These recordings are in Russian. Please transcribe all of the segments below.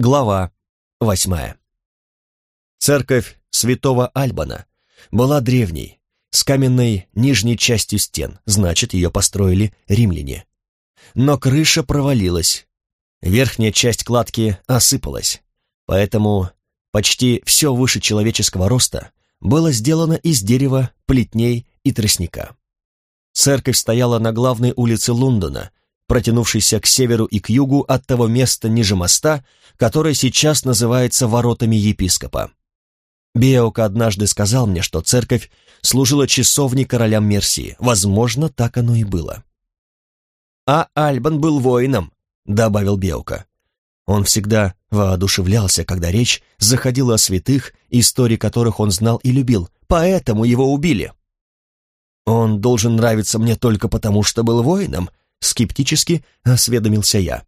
Глава восьмая. Церковь святого Альбана была древней, с каменной нижней частью стен, значит, ее построили римляне. Но крыша провалилась, верхняя часть кладки осыпалась, поэтому почти все выше человеческого роста было сделано из дерева, плетней и тростника. Церковь стояла на главной улице Лондона, протянувшийся к северу и к югу от того места ниже моста, которое сейчас называется воротами епископа. Беока однажды сказал мне, что церковь служила часовней королям Мерсии. Возможно, так оно и было. «А Альбан был воином», — добавил Беока. Он всегда воодушевлялся, когда речь заходила о святых, истории которых он знал и любил, поэтому его убили. «Он должен нравиться мне только потому, что был воином», Скептически осведомился я.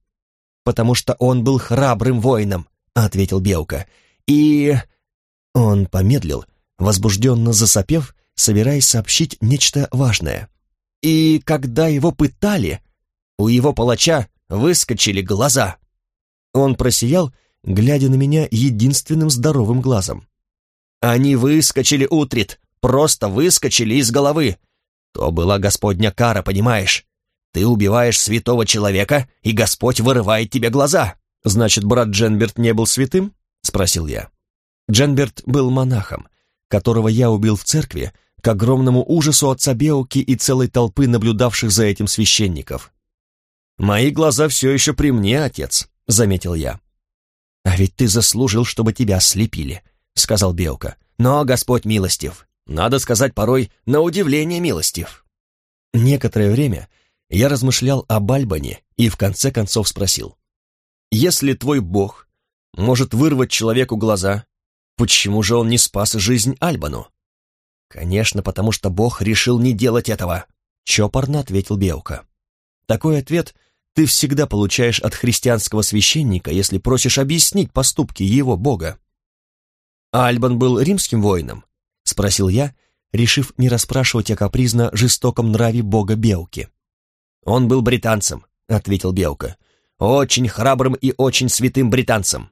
«Потому что он был храбрым воином», — ответил Белка. «И...» Он помедлил, возбужденно засопев, собираясь сообщить нечто важное. «И когда его пытали, у его палача выскочили глаза». Он просиял, глядя на меня единственным здоровым глазом. «Они выскочили, Утрит, просто выскочили из головы. То была Господня кара, понимаешь? Ты убиваешь святого человека, и Господь вырывает тебе глаза. Значит, брат Дженберт не был святым? Спросил я. Дженберт был монахом, которого я убил в церкви, к огромному ужасу отца Беуки и целой толпы наблюдавших за этим священников. «Мои глаза все еще при мне, отец», — заметил я. «А ведь ты заслужил, чтобы тебя ослепили», — сказал Беука. «Но Господь милостив. Надо сказать, порой на удивление милостив». Некоторое время я размышлял об Альбане и в конце концов спросил. «Если твой бог может вырвать человеку глаза, почему же он не спас жизнь Альбану?» «Конечно, потому что бог решил не делать этого», — чопорно ответил Беука. «Такой ответ ты всегда получаешь от христианского священника, если просишь объяснить поступки его бога». «А Альбан был римским воином?» — спросил я, решив не расспрашивать о капризно жестоком нраве бога Беуки. «Он был британцем», — ответил Белка. «Очень храбрым и очень святым британцем».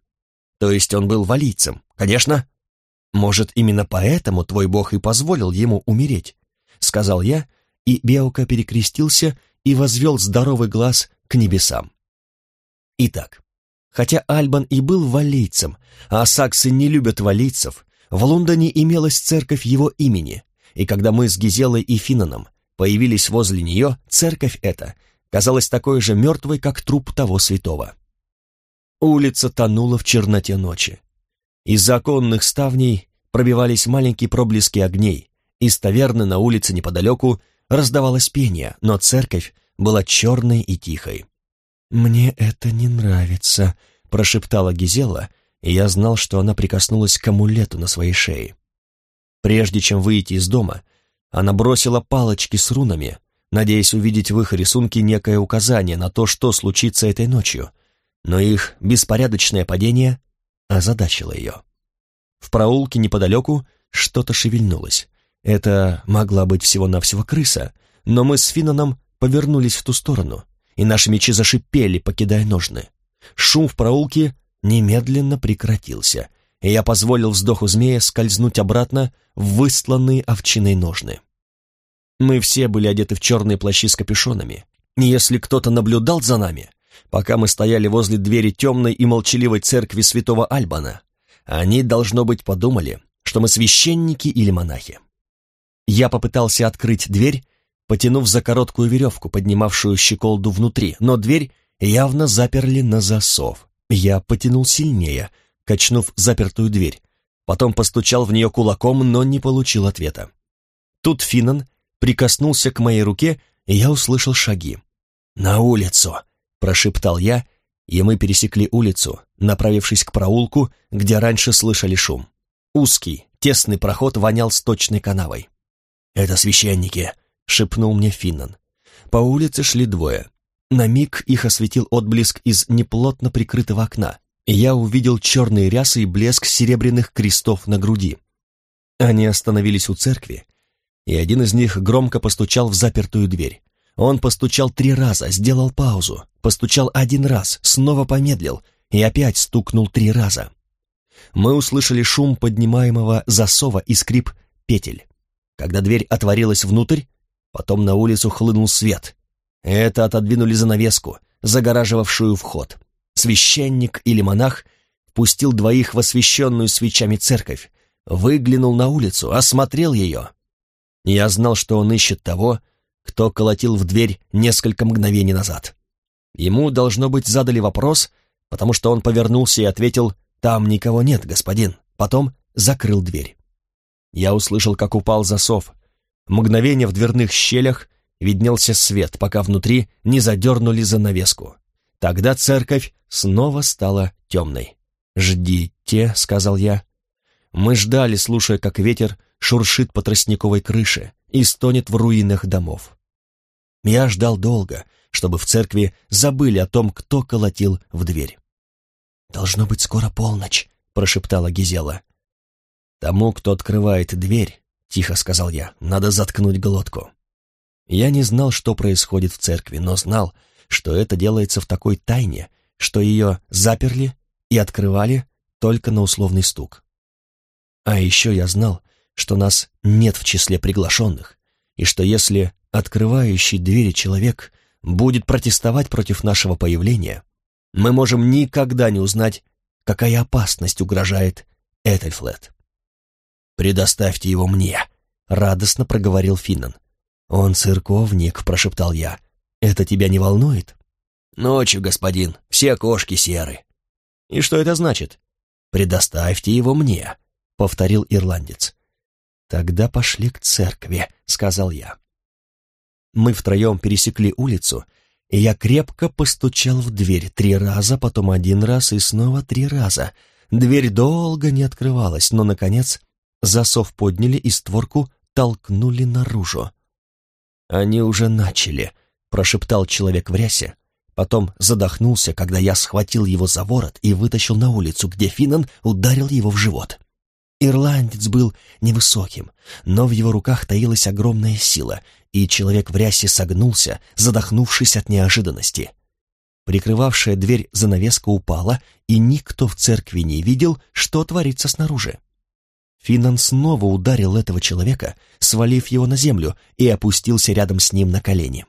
«То есть он был валийцем, конечно?» «Может, именно поэтому твой бог и позволил ему умереть?» — сказал я, и Беука перекрестился и возвел здоровый глаз к небесам. Итак, хотя Альбан и был валийцем, а саксы не любят валийцев, в Лондоне имелась церковь его имени, и когда мы с Гизелой и Финаном появились возле нее, церковь эта казалась такой же мертвой, как труп того святого. Улица тонула в черноте ночи. Из оконных ставней пробивались маленькие проблески огней, из таверны на улице неподалеку раздавалось пение, но церковь была черной и тихой. «Мне это не нравится», — прошептала Гизела, и я знал, что она прикоснулась к амулету на своей шее. Прежде чем выйти из дома, она бросила палочки с рунами, надеясь увидеть в их рисунке некое указание на то, что случится этой ночью, но их беспорядочное падение озадачило ее. В проулке неподалеку что-то шевельнулось. Это могла быть всего-навсего крыса, но мы с Финаном повернулись в ту сторону, и наши мечи зашипели, покидая ножны. Шум в проулке немедленно прекратился, и я позволил вздоху змея скользнуть обратно в выстланные овчиной ножны. Мы все были одеты в черные плащи с капюшонами, и если кто-то наблюдал за нами, пока мы стояли возле двери темной и молчаливой церкви святого Альбана, они, должно быть, подумали, что мы священники или монахи. Я попытался открыть дверь, потянув за короткую веревку, поднимавшую щеколду внутри, но дверь явно заперли на засов. Я потянул сильнее — качнув запертую дверь. Потом постучал в нее кулаком, но не получил ответа. Тут Финнан прикоснулся к моей руке, и я услышал шаги. «На улицу!» — прошептал я, и мы пересекли улицу, направившись к проулку, где раньше слышали шум. Узкий, тесный проход вонял сточной канавой. «Это священники!» — шепнул мне Финнан. По улице шли двое. На миг их осветил отблеск из неплотно прикрытого окна я увидел черные рясы и блеск серебряных крестов на груди. Они остановились у церкви, и один из них громко постучал в запертую дверь. Он постучал три раза, сделал паузу, постучал один раз, снова помедлил и опять стукнул три раза. Мы услышали шум поднимаемого засова и скрип петель. Когда дверь отворилась внутрь, потом на улицу хлынул свет. Это отодвинули занавеску, загораживавшую вход. Священник или монах пустил двоих в освященную свечами церковь, выглянул на улицу, осмотрел ее. Я знал, что он ищет того, кто колотил в дверь несколько мгновений назад. Ему, должно быть, задали вопрос, потому что он повернулся и ответил «Там никого нет, господин». Потом закрыл дверь. Я услышал, как упал засов. Мгновение в дверных щелях виднелся свет, пока внутри не задернули занавеску. Тогда церковь снова стала темной. «Ждите», — сказал я. Мы ждали, слушая, как ветер шуршит по тростниковой крыше и стонет в руинах домов. Я ждал долго, чтобы в церкви забыли о том, кто колотил в дверь. «Должно быть скоро полночь», — прошептала Гизела. «Тому, кто открывает дверь», — тихо сказал я, — «надо заткнуть глотку». Я не знал, что происходит в церкви, но знал, что это делается в такой тайне, что ее заперли и открывали только на условный стук. А еще я знал, что нас нет в числе приглашенных, и что если открывающий двери человек будет протестовать против нашего появления, мы можем никогда не узнать, какая опасность угрожает Этельфлет. «Предоставьте его мне», — радостно проговорил Финнан. «Он церковник», — прошептал я. «Это тебя не волнует?» «Ночью, господин, все кошки серы». «И что это значит?» «Предоставьте его мне», — повторил ирландец. «Тогда пошли к церкви», — сказал я. Мы втроем пересекли улицу, и я крепко постучал в дверь три раза, потом один раз и снова три раза. Дверь долго не открывалась, но, наконец, засов подняли и створку толкнули наружу. «Они уже начали», — прошептал человек в рясе, потом задохнулся, когда я схватил его за ворот и вытащил на улицу, где Финнан ударил его в живот. Ирландец был невысоким, но в его руках таилась огромная сила, и человек в рясе согнулся, задохнувшись от неожиданности. Прикрывавшая дверь занавеска упала, и никто в церкви не видел, что творится снаружи. Финнан снова ударил этого человека, свалив его на землю, и опустился рядом с ним на колени.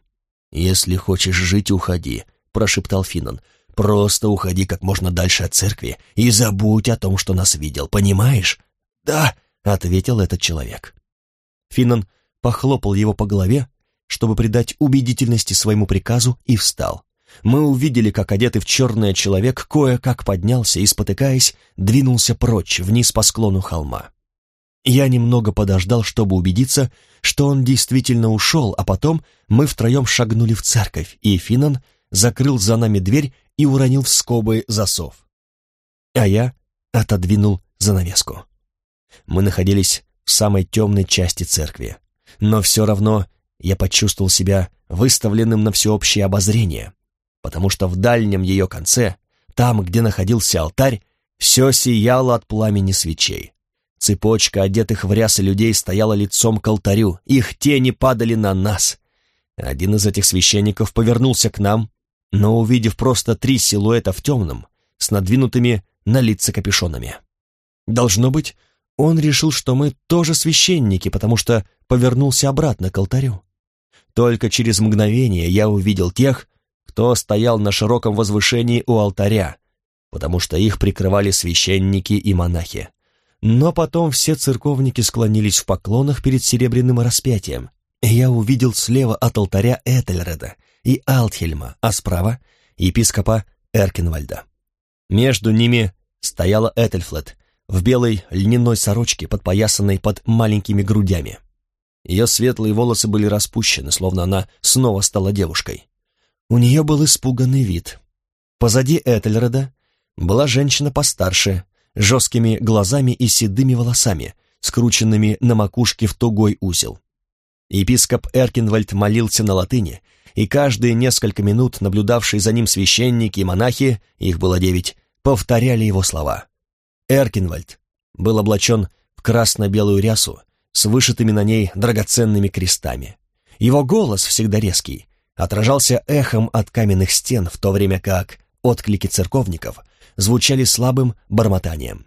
«Если хочешь жить, уходи», — прошептал Финнан. «Просто уходи как можно дальше от церкви и забудь о том, что нас видел, понимаешь?» «Да», — ответил этот человек. Финнан похлопал его по голове, чтобы придать убедительности своему приказу, и встал. Мы увидели, как одетый в черное человек кое-как поднялся и, спотыкаясь, двинулся прочь, вниз по склону холма. Я немного подождал, чтобы убедиться, что он действительно ушел, а потом мы втроем шагнули в церковь, и Финан закрыл за нами дверь и уронил в скобы засов. А я отодвинул занавеску. Мы находились в самой темной части церкви, но все равно я почувствовал себя выставленным на всеобщее обозрение, потому что в дальнем ее конце, там, где находился алтарь, все сияло от пламени свечей. Цепочка одетых в рясы людей стояла лицом к алтарю, их тени падали на нас. Один из этих священников повернулся к нам, но, увидев просто три силуэта в темном, с надвинутыми на лица капюшонами. Должно быть, он решил, что мы тоже священники, потому что повернулся обратно к алтарю. Только через мгновение я увидел тех, кто стоял на широком возвышении у алтаря, потому что их прикрывали священники и монахи. Но потом все церковники склонились в поклонах перед серебряным распятием. Я увидел слева от алтаря Этельреда и Алтхельма, а справа — епископа Эркенвальда. Между ними стояла Этельфлет в белой льняной сорочке, подпоясанной под маленькими грудями. Ее светлые волосы были распущены, словно она снова стала девушкой. У нее был испуганный вид. Позади Этельреда была женщина постарше, жесткими глазами и седыми волосами, скрученными на макушке в тугой узел. Епископ Эркинвальд молился на латыни, и каждые несколько минут наблюдавшие за ним священники и монахи, их было девять, повторяли его слова. Эркинвальд был облачен в красно-белую рясу с вышитыми на ней драгоценными крестами. Его голос, всегда резкий, отражался эхом от каменных стен, в то время как отклики церковников звучали слабым бормотанием.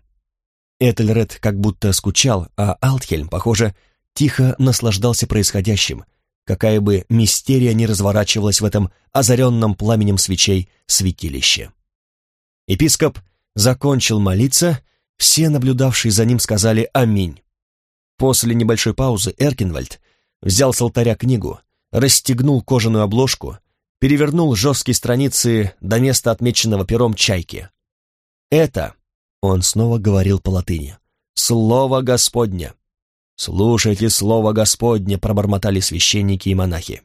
Этельред как будто скучал, а Алтхельм, похоже, тихо наслаждался происходящим, какая бы мистерия ни разворачивалась в этом озаренном пламенем свечей святилище. Епископ закончил молиться, все наблюдавшие за ним сказали «Аминь». После небольшой паузы Эркинвальд взял с алтаря книгу, расстегнул кожаную обложку, перевернул жесткие страницы до места отмеченного пером чайки. «Это», — он снова говорил по латыни, — «слово Господня». «Слушайте слово Господне», — пробормотали священники и монахи.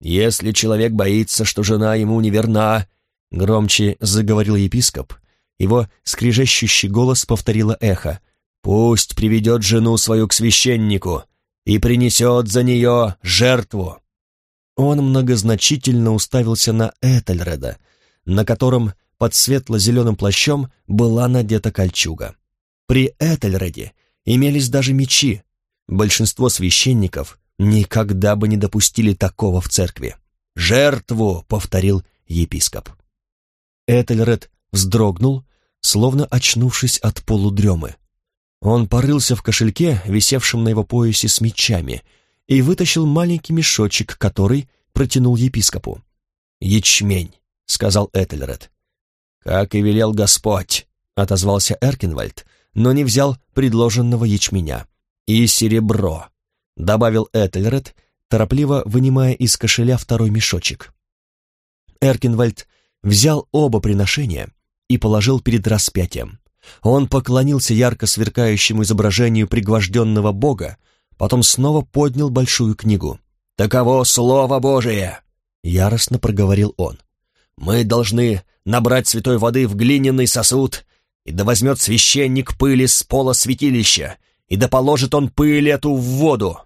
«Если человек боится, что жена ему неверна», — громче заговорил епископ, его скрижещущий голос повторило эхо, «пусть приведет жену свою к священнику и принесет за нее жертву». Он многозначительно уставился на Этельреда, на котором под светло-зеленым плащом была надета кольчуга. При Этельреде имелись даже мечи. Большинство священников никогда бы не допустили такого в церкви. «Жертву!» — повторил епископ. Этельред вздрогнул, словно очнувшись от полудремы. Он порылся в кошельке, висевшем на его поясе с мечами, и вытащил маленький мешочек, который протянул епископу. «Ячмень», — сказал Этельред. «Как и велел Господь», — отозвался Эркинвальд, но не взял предложенного ячменя. «И серебро», — добавил Этельред, торопливо вынимая из кошеля второй мешочек. Эркинвальд взял оба приношения и положил перед распятием. Он поклонился ярко сверкающему изображению пригвожденного бога, потом снова поднял большую книгу. «Таково Слово Божие!» — яростно проговорил он. «Мы должны набрать святой воды в глиняный сосуд, и да возьмет священник пыли с пола святилища, и да положит он пыль эту в воду».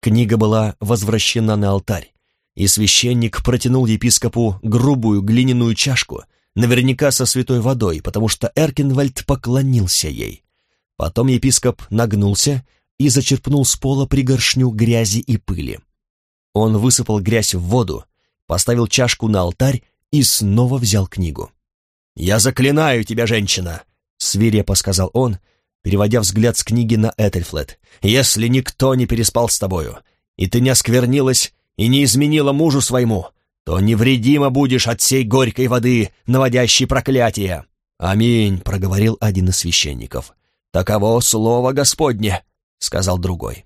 Книга была возвращена на алтарь, и священник протянул епископу грубую глиняную чашку, наверняка со святой водой, потому что Эркинвальд поклонился ей. Потом епископ нагнулся и зачерпнул с пола пригоршню грязи и пыли. Он высыпал грязь в воду, поставил чашку на алтарь и снова взял книгу. «Я заклинаю тебя, женщина!» — свирепо сказал он, переводя взгляд с книги на Этельфлет. «Если никто не переспал с тобою, и ты не осквернилась и не изменила мужу своему, то невредимо будешь от сей горькой воды, наводящей проклятие». «Аминь», — проговорил один из священников. «Таково слово Господне», — сказал другой.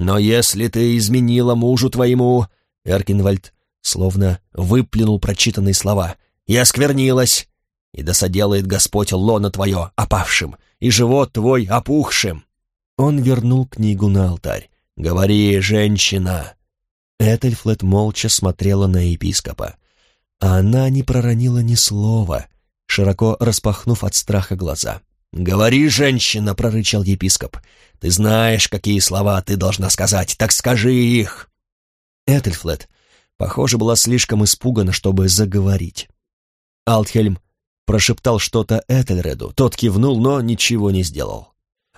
Но если ты изменила мужу твоему...» Эркинвальд словно выплюнул прочитанные слова. «И осквернилась, и да соделает Господь лоно твое опавшим, и живот твой опухшим». Он вернул книгу на алтарь. «Говори, женщина!» Этельфлет молча смотрела на епископа. А она не проронила ни слова, широко распахнув от страха глаза. «Говори, женщина!» — прорычал епископ. «Ты знаешь, какие слова ты должна сказать, так скажи их!» Этельфлет, похоже, была слишком испугана, чтобы заговорить. Алтхельм прошептал что-то Этельреду, тот кивнул, но ничего не сделал.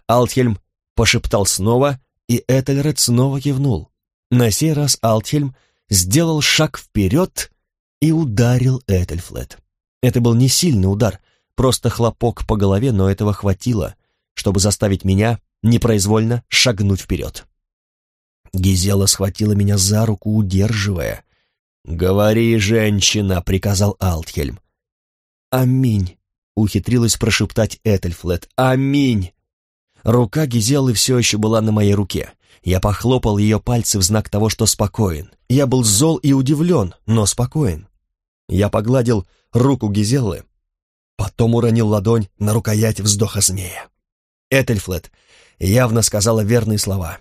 Алтхельм пошептал снова, и Этельред снова кивнул. На сей раз Алтхельм сделал шаг вперед и ударил Этельфлет. Это был не сильный удар — Просто хлопок по голове, но этого хватило, чтобы заставить меня непроизвольно шагнуть вперед. Гизела схватила меня за руку, удерживая. «Говори, женщина!» — приказал Алтхельм. «Аминь!» — ухитрилась прошептать Этельфлет. «Аминь!» Рука Гизелы все еще была на моей руке. Я похлопал ее пальцы в знак того, что спокоен. Я был зол и удивлен, но спокоен. Я погладил руку Гизелы, потом уронил ладонь на рукоять вздоха змея. Этельфлет явно сказала верные слова,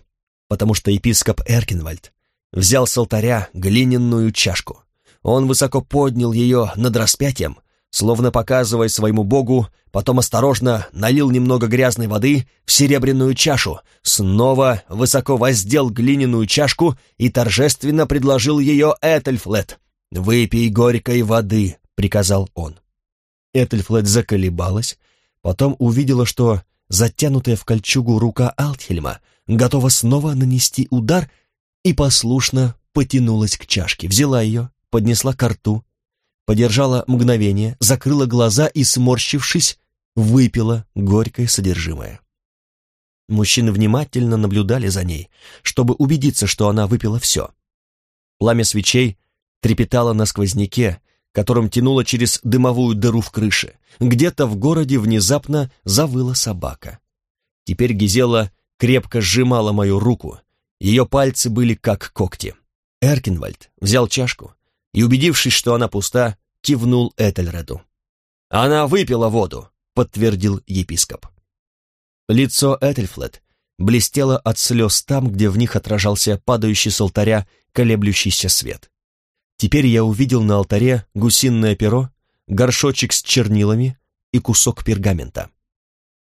потому что епископ Эркинвальд взял с алтаря глиняную чашку. Он высоко поднял ее над распятием, словно показывая своему богу, потом осторожно налил немного грязной воды в серебряную чашу, снова высоко воздел глиняную чашку и торжественно предложил ее Этельфлет. «Выпей горькой воды», — приказал он. Этельфлет заколебалась, потом увидела, что затянутая в кольчугу рука Алтхельма готова снова нанести удар и послушно потянулась к чашке, взяла ее, поднесла к рту, подержала мгновение, закрыла глаза и, сморщившись, выпила горькое содержимое. Мужчины внимательно наблюдали за ней, чтобы убедиться, что она выпила все. Пламя свечей трепетало на сквозняке, которым тянуло через дымовую дыру в крыше. Где-то в городе внезапно завыла собака. Теперь Гизела крепко сжимала мою руку, ее пальцы были как когти. Эркинвальд взял чашку и, убедившись, что она пуста, кивнул Этельреду. «Она выпила воду», — подтвердил епископ. Лицо Этельфлет блестело от слез там, где в них отражался падающий с алтаря колеблющийся свет. Теперь я увидел на алтаре гусиное перо, горшочек с чернилами и кусок пергамента.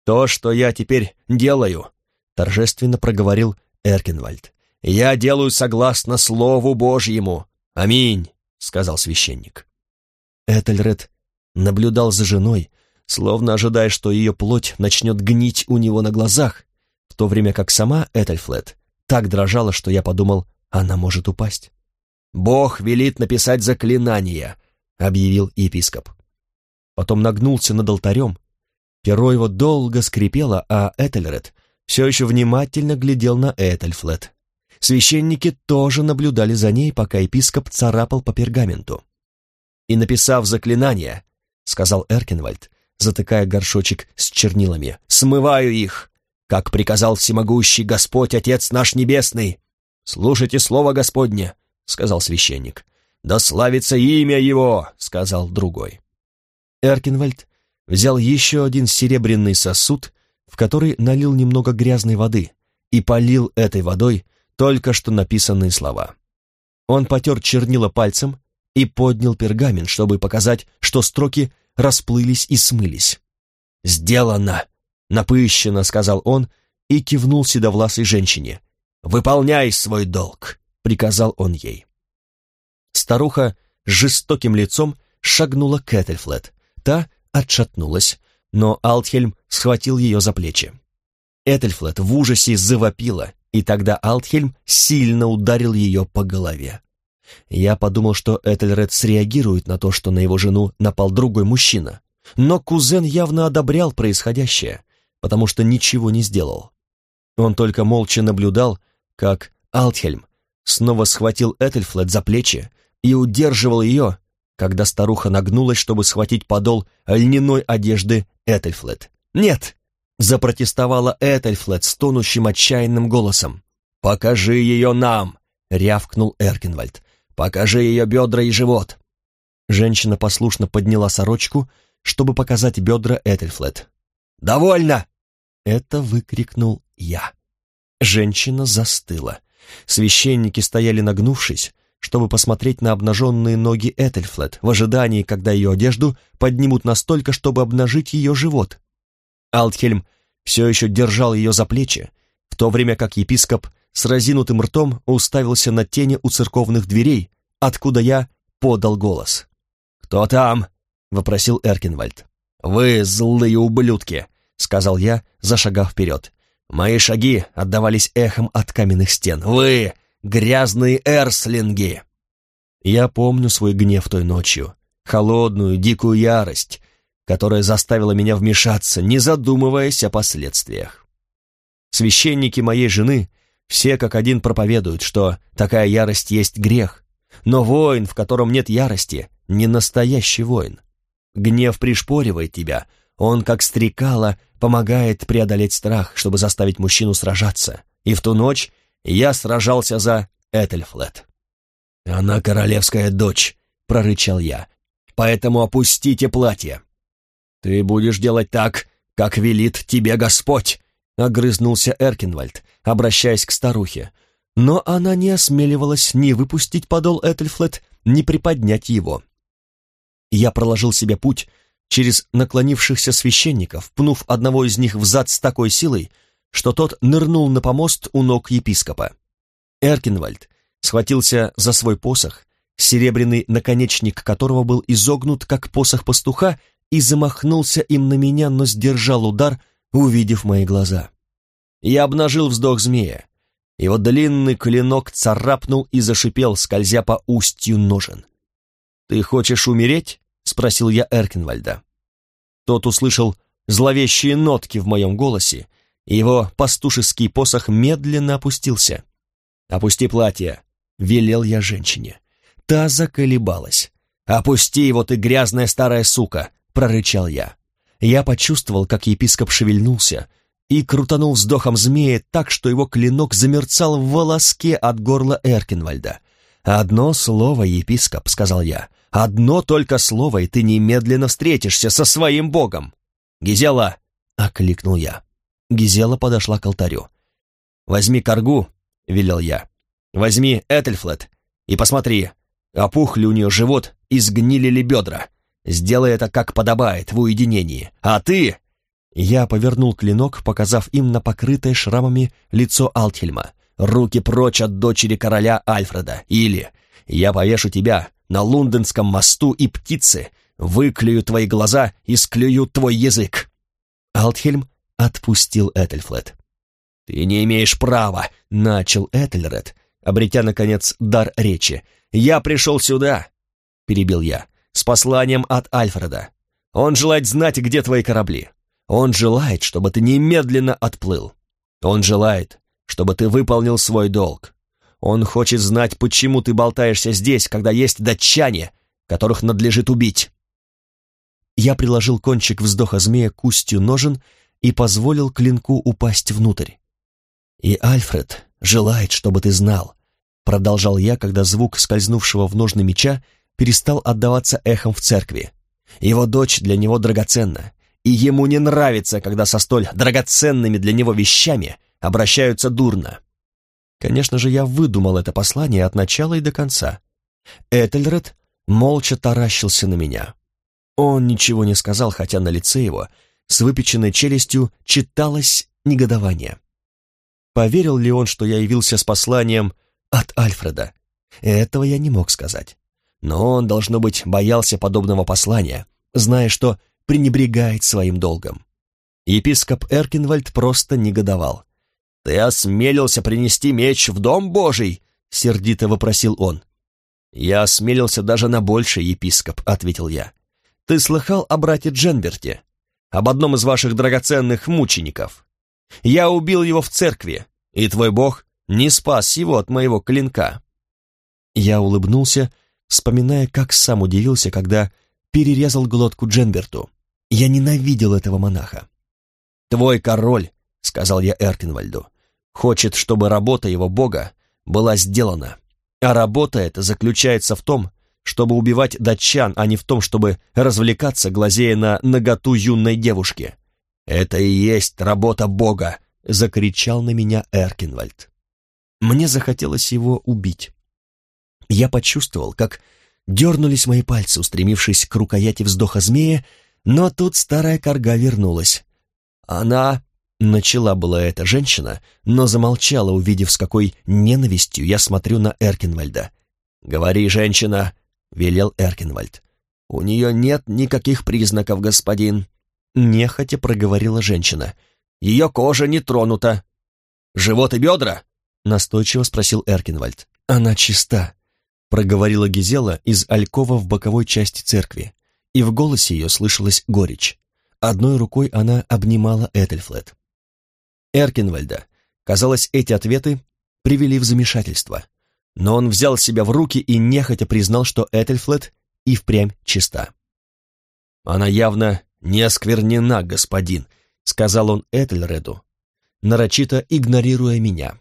«То, что я теперь делаю», — торжественно проговорил Эркенвальд, — «я делаю согласно Слову Божьему. Аминь», — сказал священник. Этельред наблюдал за женой, словно ожидая, что ее плоть начнет гнить у него на глазах, в то время как сама Этельфлет так дрожала, что я подумал, она может упасть. «Бог велит написать заклинание», — объявил епископ. Потом нагнулся над алтарем. Перо его долго скрипело, а Этельред все еще внимательно глядел на Этельфлет. Священники тоже наблюдали за ней, пока епископ царапал по пергаменту. «И написав заклинание», — сказал Эркенвальд, затыкая горшочек с чернилами. «Смываю их, как приказал всемогущий Господь, Отец наш Небесный!» «Слушайте слово Господне», — сказал священник. «Да славится имя его», — сказал другой. Эркинвальд взял еще один серебряный сосуд, в который налил немного грязной воды, и полил этой водой только что написанные слова. Он потер чернила пальцем и поднял пергамент, чтобы показать, что строки расплылись и смылись. «Сделано!» — напыщенно сказал он и кивнул седовласой женщине. «Выполняй свой долг!» — приказал он ей. Старуха с жестоким лицом шагнула к Этельфлет. Та отшатнулась, но Алтхельм схватил ее за плечи. Этельфлет в ужасе завопила, и тогда Алтхельм сильно ударил ее по голове. Я подумал, что Этельред среагирует на то, что на его жену напал другой мужчина. Но кузен явно одобрял происходящее, потому что ничего не сделал. Он только молча наблюдал, как Алтхельм снова схватил Этельфлет за плечи и удерживал ее, когда старуха нагнулась, чтобы схватить подол льняной одежды Этельфлет. «Нет!» — запротестовала Этельфлет с тонущим отчаянным голосом. «Покажи ее нам!» — рявкнул Эркинвальд. Покажи ее бедра и живот!» Женщина послушно подняла сорочку, чтобы показать бедра Этельфлет. «Довольно!» Это выкрикнул я. Женщина застыла. Священники стояли нагнувшись, чтобы посмотреть на обнаженные ноги Этельфлет в ожидании, когда ее одежду поднимут настолько, чтобы обнажить ее живот. Алтхельм все еще держал ее за плечи, в то время как епископ с разинутым ртом уставился на тени у церковных дверей, откуда я подал голос. «Кто там?» — вопросил Эркинвальд. «Вы злые ублюдки!» — сказал я, зашагав вперед. Мои шаги отдавались эхом от каменных стен. «Вы грязные эрслинги!» Я помню свой гнев той ночью, холодную, дикую ярость, которая заставила меня вмешаться, не задумываясь о последствиях. Священники моей жены все как один проповедуют, что такая ярость есть грех. Но воин, в котором нет ярости, не настоящий воин. Гнев пришпоривает тебя, он, как стрекала, помогает преодолеть страх, чтобы заставить мужчину сражаться. И в ту ночь я сражался за Этельфлет. «Она королевская дочь», — прорычал я, — «поэтому опустите платье». «Ты будешь делать так, как велит тебе Господь», — огрызнулся Эркинвальд, обращаясь к старухе, но она не осмеливалась ни выпустить подол Этельфлет, ни приподнять его. Я проложил себе путь через наклонившихся священников, пнув одного из них в зад с такой силой, что тот нырнул на помост у ног епископа. Эркинвальд схватился за свой посох, серебряный наконечник которого был изогнут, как посох пастуха, и замахнулся им на меня, но сдержал удар, увидев мои глаза. Я обнажил вздох змея. Его длинный клинок царапнул и зашипел, скользя по устью ножен. «Ты хочешь умереть?» спросил я Эркинвальда. Тот услышал зловещие нотки в моем голосе, и его пастушеский посох медленно опустился. «Опусти платье», — велел я женщине. Та заколебалась. «Опусти его, ты грязная старая сука!» — прорычал я. Я почувствовал, как епископ шевельнулся и крутанул вздохом змея так, что его клинок замерцал в волоске от горла Эркинвальда. «Одно слово, епископ», — сказал я. «Одно только слово, и ты немедленно встретишься со своим богом!» «Гизела!» — окликнул я. Гизела подошла к алтарю. «Возьми коргу», — велел я. «Возьми Этельфлет и посмотри, опух ли у нее живот и сгнили ли бедра. Сделай это как подобает, в уединении. А ты...» Я повернул клинок, показав им на покрытое шрамами лицо Алтхельма. «Руки прочь от дочери короля Альфреда!» Или «Я повешу тебя на лондонском мосту, и птицы выклюют твои глаза и склюют твой язык!» Алтхельм отпустил Этельфлет. «Ты не имеешь права!» — начал Этельред, обретя, наконец, дар речи. «Я пришел сюда!» — перебил я. «С посланием от Альфреда. Он желает знать, где твои корабли. Он желает, чтобы ты немедленно отплыл. Он желает, чтобы ты выполнил свой долг. Он хочет знать, почему ты болтаешься здесь, когда есть датчане, которых надлежит убить». Я приложил кончик вздоха змея к устью ножен и позволил клинку упасть внутрь. «И Альфред желает, чтобы ты знал», — продолжал я, когда звук скользнувшего в ножны меча перестал отдаваться эхом в церкви. «Его дочь для него драгоценна, и ему не нравится, когда со столь драгоценными для него вещами обращаются дурно». Конечно же, я выдумал это послание от начала и до конца. Этельред молча таращился на меня. Он ничего не сказал, хотя на лице его с выпеченной челюстью читалось негодование. Поверил ли он, что я явился с посланием от Альфреда? Этого я не мог сказать. Но он, должно быть, боялся подобного послания, зная, что пренебрегает своим долгом. Епископ Эркинвальд просто негодовал. «Ты осмелился принести меч в дом Божий?» — сердито вопросил он. «Я осмелился даже на большее, епископ», — ответил я. «Ты слыхал о брате Дженберте? Об одном из ваших драгоценных мучеников. Я убил его в церкви, и твой бог не спас его от моего клинка». Я улыбнулся, вспоминая, как сам удивился, когда перерезал глотку Дженберту. Я ненавидел этого монаха. «Твой король», — сказал я Эркинвальду, — «хочет, чтобы работа его бога была сделана. А работа эта заключается в том, чтобы убивать датчан, а не в том, чтобы развлекаться, глазея на наготу юной девушки. «Это и есть работа Бога!» — закричал на меня Эркинвальд. Мне захотелось его убить. Я почувствовал, как дернулись мои пальцы, устремившись к рукояти вздоха змея, но тут старая корга вернулась. Она... Начала была эта женщина, но замолчала, увидев, с какой ненавистью я смотрю на Эркинвальда. «Говори, женщина!» — велел Эркинвальд. «У нее нет никаких признаков, господин», — нехотя проговорила женщина. «Ее кожа не тронута». «Живот и бедра?» — настойчиво спросил Эркинвальд. «Она чиста», — проговорила Гизела из алькова в боковой части церкви, и в голосе ее слышалась горечь. Одной рукой она обнимала Этельфлет. Эркинвальда, казалось, эти ответы привели в замешательство — но он взял себя в руки и нехотя признал, что Этельфлет и впрямь чиста. «Она явно не осквернена, господин», — сказал он Этельреду, нарочито игнорируя меня.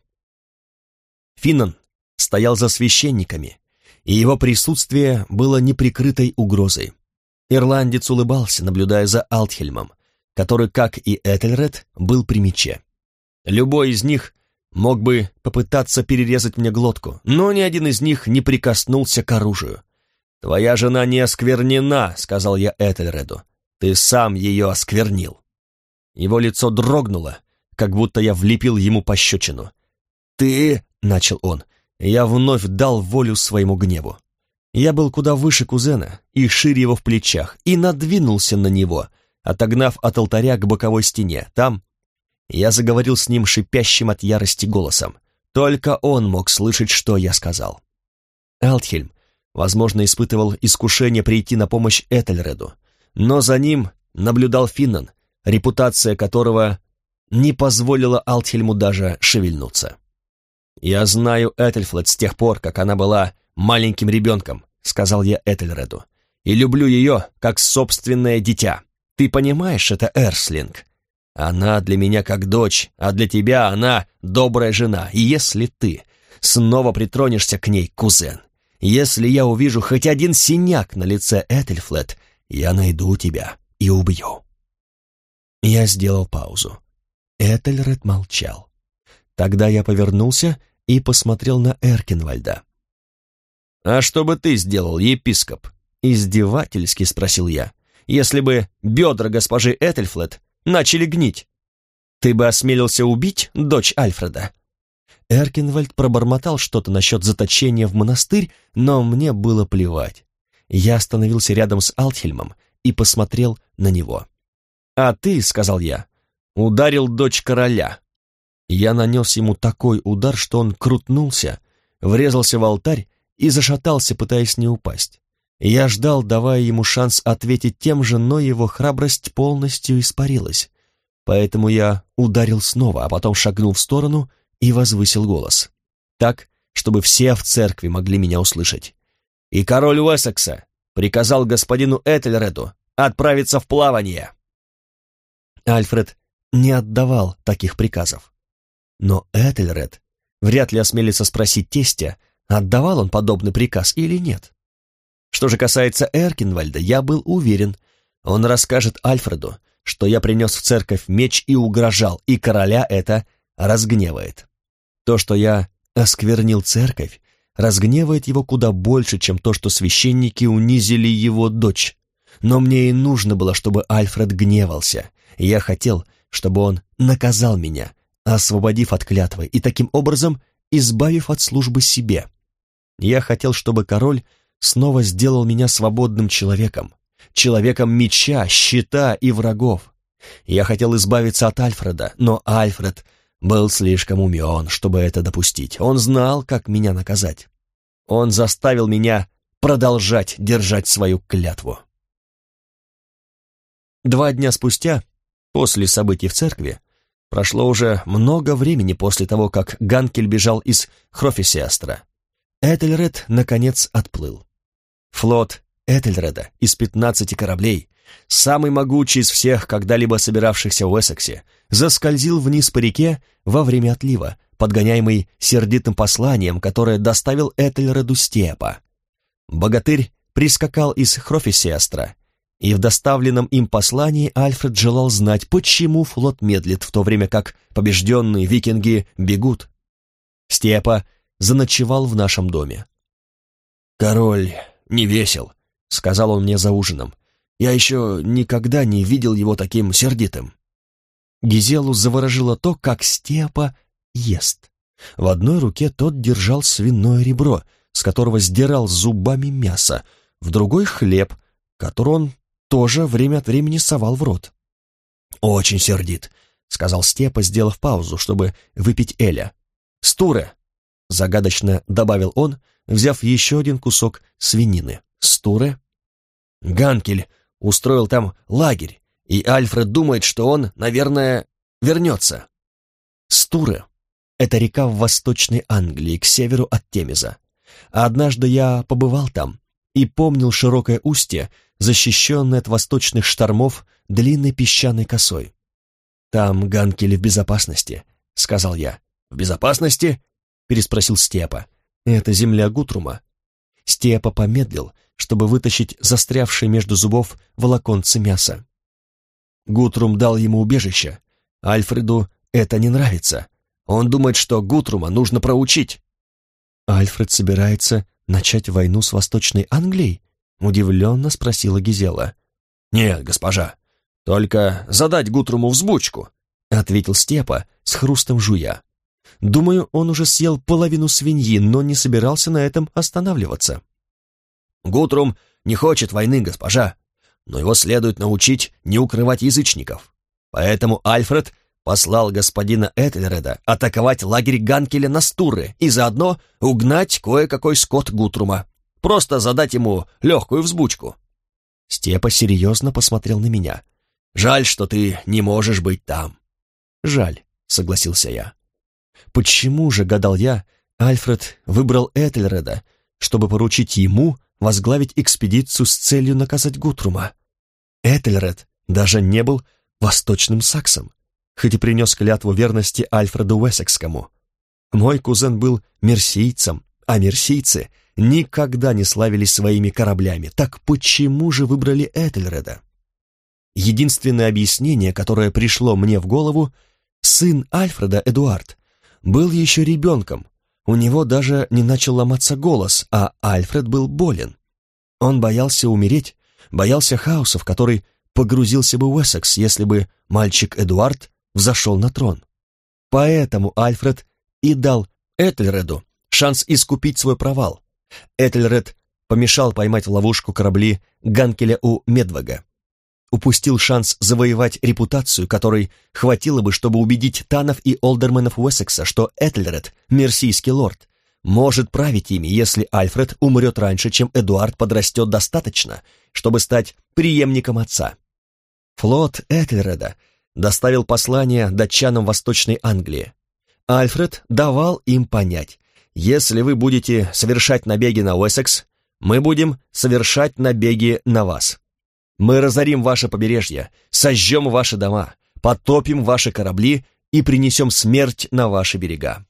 Финнан стоял за священниками, и его присутствие было неприкрытой угрозой. Ирландец улыбался, наблюдая за Алтхельмом, который, как и Этельред, был при мече. Любой из них мог бы попытаться перерезать мне глотку, но ни один из них не прикоснулся к оружию. «Твоя жена не осквернена», — сказал я Этельреду. «Ты сам ее осквернил». Его лицо дрогнуло, как будто я влепил ему пощечину. «Ты...» — начал он. Я вновь дал волю своему гневу. Я был куда выше кузена и шире его в плечах, и надвинулся на него, отогнав от алтаря к боковой стене. Там, я заговорил с ним шипящим от ярости голосом. Только он мог слышать, что я сказал. Алтхельм Возможно, испытывал искушение прийти на помощь Этельреду, но за ним наблюдал Финнан, репутация которого не позволила Алтхельму даже шевельнуться. «Я знаю Этельфлет с тех пор, как она была маленьким ребенком», — сказал я Этельреду, «и люблю ее, как собственное дитя. Ты понимаешь это, Эрслинг? Она для меня как дочь, а для тебя она добрая жена, и если ты снова притронешься к ней, кузен, если я увижу хоть один синяк на лице Этельфлет, я найду тебя и убью». Я сделал паузу. Этельред молчал. Тогда я повернулся и посмотрел на Эркинвальда. «А что бы ты сделал, епископ?» Издевательски спросил я. «Если бы бедра госпожи Этельфлет начали гнить, ты бы осмелился убить дочь Альфреда?» Эркинвальд пробормотал что-то насчет заточения в монастырь, но мне было плевать. Я остановился рядом с Алтхельмом и посмотрел на него. «А ты, — сказал я, — ударил дочь короля, я нанес ему такой удар, что он крутнулся, врезался в алтарь и зашатался, пытаясь не упасть. Я ждал, давая ему шанс ответить тем же, но его храбрость полностью испарилась. Поэтому я ударил снова, а потом шагнул в сторону и возвысил голос. Так, чтобы все в церкви могли меня услышать. И король Уэссекса приказал господину Этельреду отправиться в плавание. Альфред не отдавал таких приказов. Но Этельред вряд ли осмелится спросить тестя, отдавал он подобный приказ или нет. Что же касается Эркинвальда, я был уверен, он расскажет Альфреду, что я принес в церковь меч и угрожал, и короля это разгневает. То, что я осквернил церковь, разгневает его куда больше, чем то, что священники унизили его дочь. Но мне и нужно было, чтобы Альфред гневался, я хотел, чтобы он наказал меня, освободив от клятвы и таким образом избавив от службы себе. Я хотел, чтобы король снова сделал меня свободным человеком, человеком меча, щита и врагов. Я хотел избавиться от Альфреда, но Альфред был слишком умен, чтобы это допустить. Он знал, как меня наказать. Он заставил меня продолжать держать свою клятву. Два дня спустя, после событий в церкви, Прошло уже много времени после того, как Ганкель бежал из Хрофисиастра. Этельред, наконец, отплыл. Флот Этельреда из пятнадцати кораблей, самый могучий из всех, когда-либо собиравшихся в Эссексе, заскользил вниз по реке во время отлива, подгоняемый сердитым посланием, которое доставил Этельреду Степа. Богатырь прискакал из Хрофисиастра и в доставленном им послании Альфред желал знать, почему флот медлит, в то время как побежденные викинги бегут. Степа заночевал в нашем доме. «Король не весел», — сказал он мне за ужином. «Я еще никогда не видел его таким сердитым». Гизелу заворожило то, как Степа ест. В одной руке тот держал свиное ребро, с которого сдирал зубами мясо, в другой — хлеб, который он тоже время от времени совал в рот. «Очень сердит», — сказал Степа, сделав паузу, чтобы выпить Эля. «Стуре!» — загадочно добавил он, взяв еще один кусок свинины. «Стуре?» «Ганкель устроил там лагерь, и Альфред думает, что он, наверное, вернется». Стуре — это река в Восточной Англии, к северу от Темеза. однажды я побывал там и помнил широкое устье, защищенный от восточных штормов длинной песчаной косой. «Там Ганкель в безопасности», — сказал я. «В безопасности?» — переспросил Степа. «Это земля Гутрума». Степа помедлил, чтобы вытащить застрявшее между зубов волоконце мяса. Гутрум дал ему убежище. Альфреду это не нравится. Он думает, что Гутрума нужно проучить. Альфред собирается начать войну с Восточной Англией? Удивленно спросила Гизела. «Нет, госпожа, только задать Гутруму взбучку», ответил Степа с хрустом жуя. Думаю, он уже съел половину свиньи, но не собирался на этом останавливаться. Гутрум не хочет войны, госпожа, но его следует научить не укрывать язычников. Поэтому Альфред послал господина Этельреда атаковать лагерь Ганкеля на Стуры и заодно угнать кое-какой скот Гутрума. Просто задать ему легкую взбучку». Степа серьезно посмотрел на меня. «Жаль, что ты не можешь быть там». «Жаль», — согласился я. «Почему же, — гадал я, — Альфред выбрал Этельреда, чтобы поручить ему возглавить экспедицию с целью наказать Гутрума? Этельред даже не был восточным саксом, хоть и принес клятву верности Альфреду Уэссекскому. Мой кузен был мерсийцем, а мерсийцы никогда не славились своими кораблями. Так почему же выбрали Этельреда? Единственное объяснение, которое пришло мне в голову, сын Альфреда, Эдуард, был еще ребенком. У него даже не начал ломаться голос, а Альфред был болен. Он боялся умереть, боялся хаоса, в который погрузился бы Уэссекс, если бы мальчик Эдуард взошел на трон. Поэтому Альфред и дал Этельреду шанс искупить свой провал. Этельред помешал поймать в ловушку корабли Ганкеля у Медвага. Упустил шанс завоевать репутацию, которой хватило бы, чтобы убедить Танов и Олдерменов Уэссекса, что Этельред, мерсийский лорд, может править ими, если Альфред умрет раньше, чем Эдуард подрастет достаточно, чтобы стать преемником отца. Флот Этельреда доставил послание датчанам Восточной Англии. Альфред давал им понять, если вы будете совершать набеги на Уэссекс, мы будем совершать набеги на вас. Мы разорим ваше побережье, сожжем ваши дома, потопим ваши корабли и принесем смерть на ваши берега.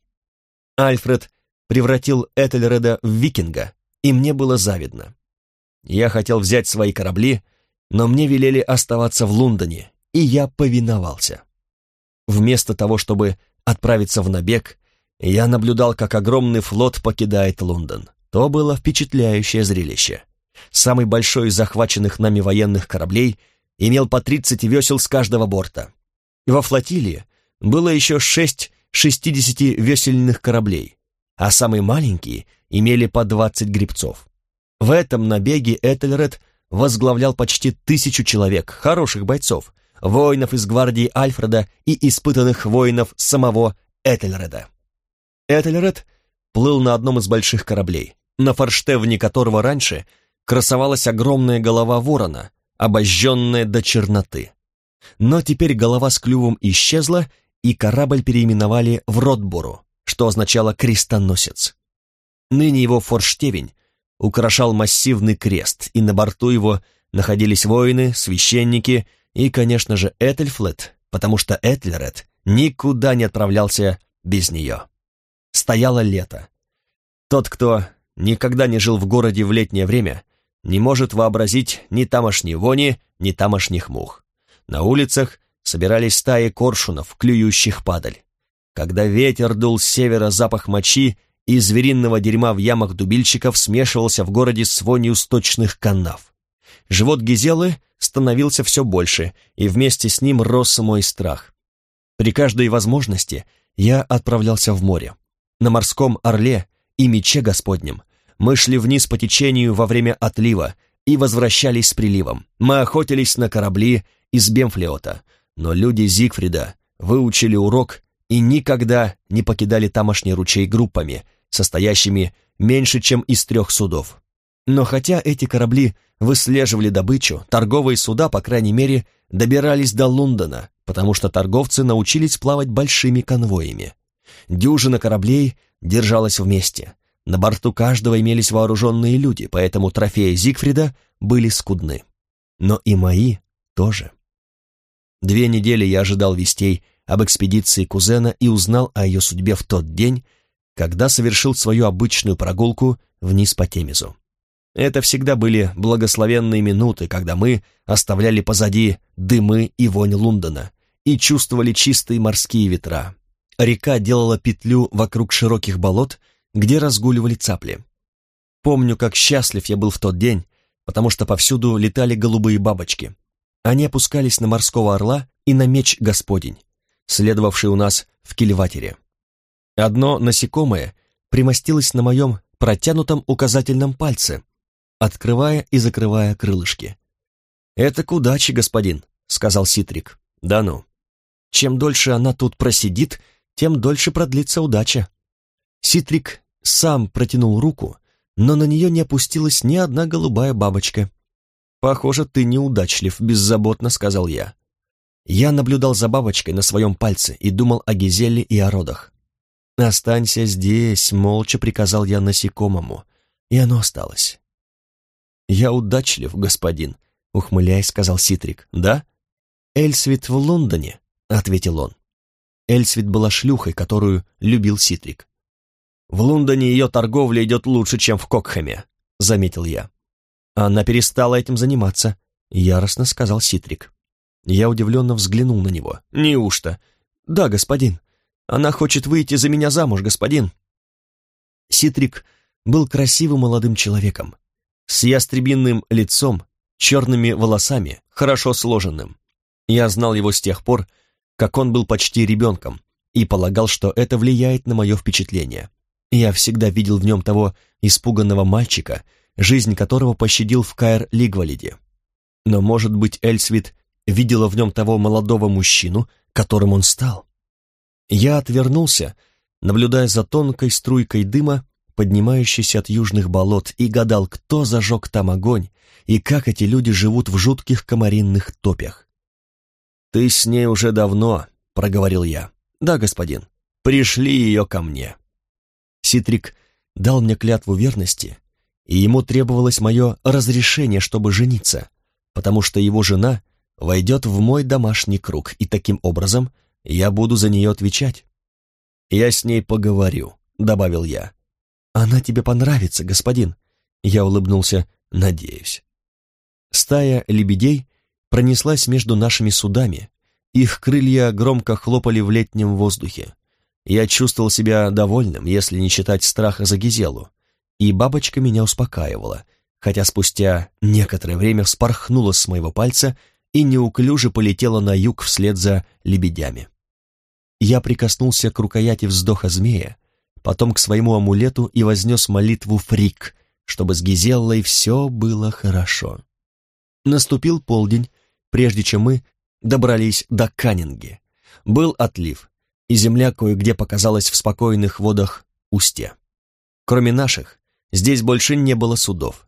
Альфред превратил Этельреда в викинга, и мне было завидно. Я хотел взять свои корабли, но мне велели оставаться в Лондоне, и я повиновался. Вместо того, чтобы отправиться в набег, я наблюдал, как огромный флот покидает Лондон. То было впечатляющее зрелище. Самый большой из захваченных нами военных кораблей имел по 30 весел с каждого борта. Во флотилии было еще шесть 60-весельных кораблей, а самые маленькие имели по 20 гребцов. В этом набеге Этельред возглавлял почти тысячу человек, хороших бойцов, воинов из гвардии Альфреда и испытанных воинов самого Этельреда. Этельред плыл на одном из больших кораблей, на форштевне которого раньше красовалась огромная голова ворона, обожженная до черноты. Но теперь голова с клювом исчезла, и корабль переименовали в Ротбору, что означало «крестоносец». Ныне его форштевень украшал массивный крест, и на борту его находились воины, священники и, конечно же, Этельфлет, потому что Этлерет никуда не отправлялся без нее. Стояло лето. Тот, кто никогда не жил в городе в летнее время, не может вообразить ни тамошней вони, ни тамошних мух. На улицах собирались стаи коршунов, клюющих падаль. Когда ветер дул с севера запах мочи и звериного дерьма в ямах дубильщиков смешивался в городе с вонью сточных канав. Живот Гизелы становился все больше, и вместе с ним рос мой страх. При каждой возможности я отправлялся в море. На морском орле и мече Господнем мы шли вниз по течению во время отлива и возвращались с приливом. Мы охотились на корабли из Бемфлеота, но люди Зигфрида выучили урок и никогда не покидали тамошний ручей группами, состоящими меньше, чем из трех судов. Но хотя эти корабли выслеживали добычу, торговые суда, по крайней мере, добирались до Лондона, потому что торговцы научились плавать большими конвоями. Дюжина кораблей держалась вместе. На борту каждого имелись вооруженные люди, поэтому трофеи Зигфрида были скудны. Но и мои тоже. Две недели я ожидал вестей об экспедиции кузена и узнал о ее судьбе в тот день, когда совершил свою обычную прогулку вниз по Темезу. Это всегда были благословенные минуты, когда мы оставляли позади дымы и вонь Лондона и чувствовали чистые морские ветра, Река делала петлю вокруг широких болот, где разгуливали цапли. Помню, как счастлив я был в тот день, потому что повсюду летали голубые бабочки. Они опускались на морского орла и на меч Господень, следовавший у нас в кильватере. Одно насекомое примостилось на моем протянутом указательном пальце, открывая и закрывая крылышки. «Это к удаче, господин», — сказал Ситрик. «Да ну. Чем дольше она тут просидит, тем дольше продлится удача. Ситрик сам протянул руку, но на нее не опустилась ни одна голубая бабочка. «Похоже, ты неудачлив», — беззаботно сказал я. Я наблюдал за бабочкой на своем пальце и думал о Гизелле и о родах. «Останься здесь», — молча приказал я насекомому, и оно осталось. «Я удачлив, господин», — ухмыляясь, сказал Ситрик. «Да?» «Эльсвит в Лондоне», — ответил он. Эльсвит была шлюхой, которую любил Ситрик. «В Лондоне ее торговля идет лучше, чем в Кокхэме», — заметил я. «Она перестала этим заниматься», — яростно сказал Ситрик. Я удивленно взглянул на него. «Неужто?» «Да, господин. Она хочет выйти за меня замуж, господин». Ситрик был красивым молодым человеком, с ястребинным лицом, черными волосами, хорошо сложенным. Я знал его с тех пор, как он был почти ребенком, и полагал, что это влияет на мое впечатление. Я всегда видел в нем того испуганного мальчика, жизнь которого пощадил в Каэр-Лигвалиде. Но, может быть, Эльсвит видела в нем того молодого мужчину, которым он стал. Я отвернулся, наблюдая за тонкой струйкой дыма, поднимающейся от южных болот, и гадал, кто зажег там огонь и как эти люди живут в жутких комаринных топях. «Ты с ней уже давно», — проговорил я. «Да, господин. Пришли ее ко мне». Ситрик дал мне клятву верности, и ему требовалось мое разрешение, чтобы жениться, потому что его жена войдет в мой домашний круг, и таким образом я буду за нее отвечать. «Я с ней поговорю», — добавил я. «Она тебе понравится, господин», — я улыбнулся, надеюсь. Стая лебедей пронеслась между нашими судами, их крылья громко хлопали в летнем воздухе. Я чувствовал себя довольным, если не считать страха за Гизелу, и бабочка меня успокаивала, хотя спустя некоторое время вспорхнула с моего пальца и неуклюже полетела на юг вслед за лебедями. Я прикоснулся к рукояти вздоха змея, потом к своему амулету и вознес молитву Фрик, чтобы с Гизеллой все было хорошо. Наступил полдень, прежде чем мы добрались до Каннинги. Был отлив, и земля кое-где показалась в спокойных водах устья. Кроме наших, здесь больше не было судов.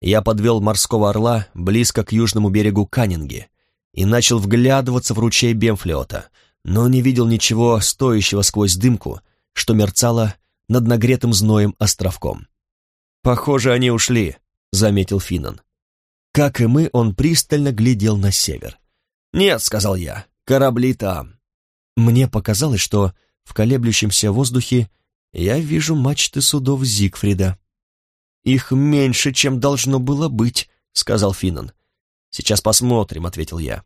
Я подвел морского орла близко к южному берегу Каннинги и начал вглядываться в ручей Бемфлеота, но не видел ничего стоящего сквозь дымку, что мерцало над нагретым зноем островком. «Похоже, они ушли», — заметил Финнан. Как и мы, он пристально глядел на север. «Нет», — сказал я, — «корабли там». Мне показалось, что в колеблющемся воздухе я вижу мачты судов Зигфрида. «Их меньше, чем должно было быть», — сказал Финнан. «Сейчас посмотрим», — ответил я.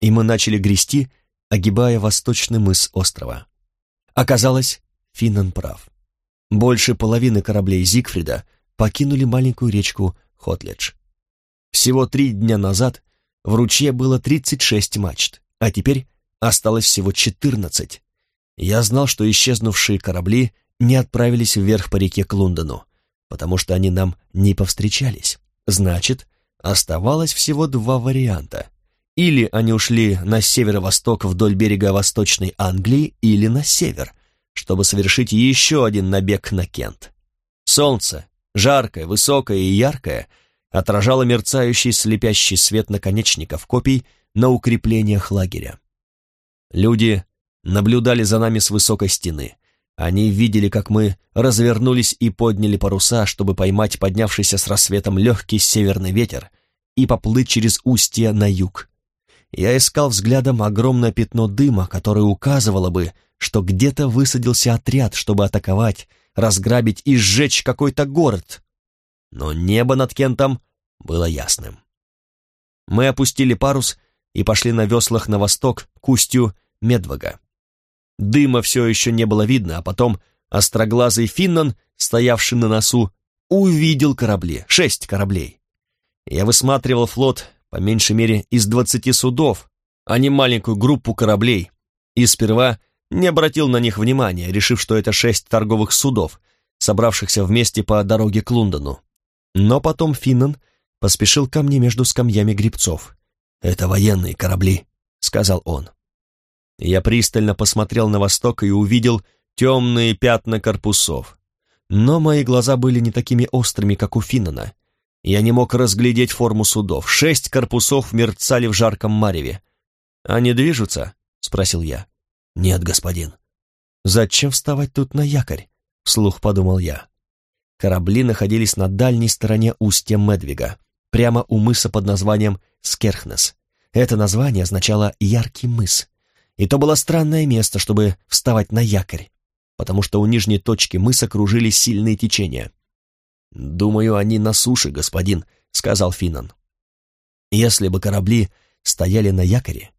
И мы начали грести, огибая восточный мыс острова. Оказалось, Финнан прав. Больше половины кораблей Зигфрида покинули маленькую речку Хотледж. Всего три дня назад в ручье было 36 мачт, а теперь осталось всего 14. Я знал, что исчезнувшие корабли не отправились вверх по реке к Лондону, потому что они нам не повстречались. Значит, оставалось всего два варианта. Или они ушли на северо-восток вдоль берега Восточной Англии, или на север, чтобы совершить еще один набег на Кент. Солнце, жаркое, высокое и яркое, отражало мерцающий слепящий свет наконечников копий на укреплениях лагеря. Люди наблюдали за нами с высокой стены. Они видели, как мы развернулись и подняли паруса, чтобы поймать поднявшийся с рассветом легкий северный ветер и поплыть через устье на юг. Я искал взглядом огромное пятно дыма, которое указывало бы, что где-то высадился отряд, чтобы атаковать, разграбить и сжечь какой-то город. Но небо над Кентом было ясным. Мы опустили парус и пошли на веслах на восток к устью Медвага. Дыма все еще не было видно, а потом остроглазый Финнан, стоявший на носу, увидел корабли, шесть кораблей. Я высматривал флот, по меньшей мере, из двадцати судов, а не маленькую группу кораблей, и сперва не обратил на них внимания, решив, что это шесть торговых судов, собравшихся вместе по дороге к Лондону. Но потом Финнан поспешил ко мне между скамьями грибцов. «Это военные корабли», — сказал он. Я пристально посмотрел на восток и увидел темные пятна корпусов. Но мои глаза были не такими острыми, как у Финнана. Я не мог разглядеть форму судов. Шесть корпусов мерцали в жарком мареве. «Они движутся?» — спросил я. «Нет, господин». «Зачем вставать тут на якорь?» — вслух подумал я. Корабли находились на дальней стороне устья Медвига, прямо у мыса под названием Скерхнес. Это название означало «яркий мыс». И то было странное место, чтобы вставать на якорь, потому что у нижней точки мыса кружили сильные течения. «Думаю, они на суше, господин», — сказал Финнан. «Если бы корабли стояли на якоре,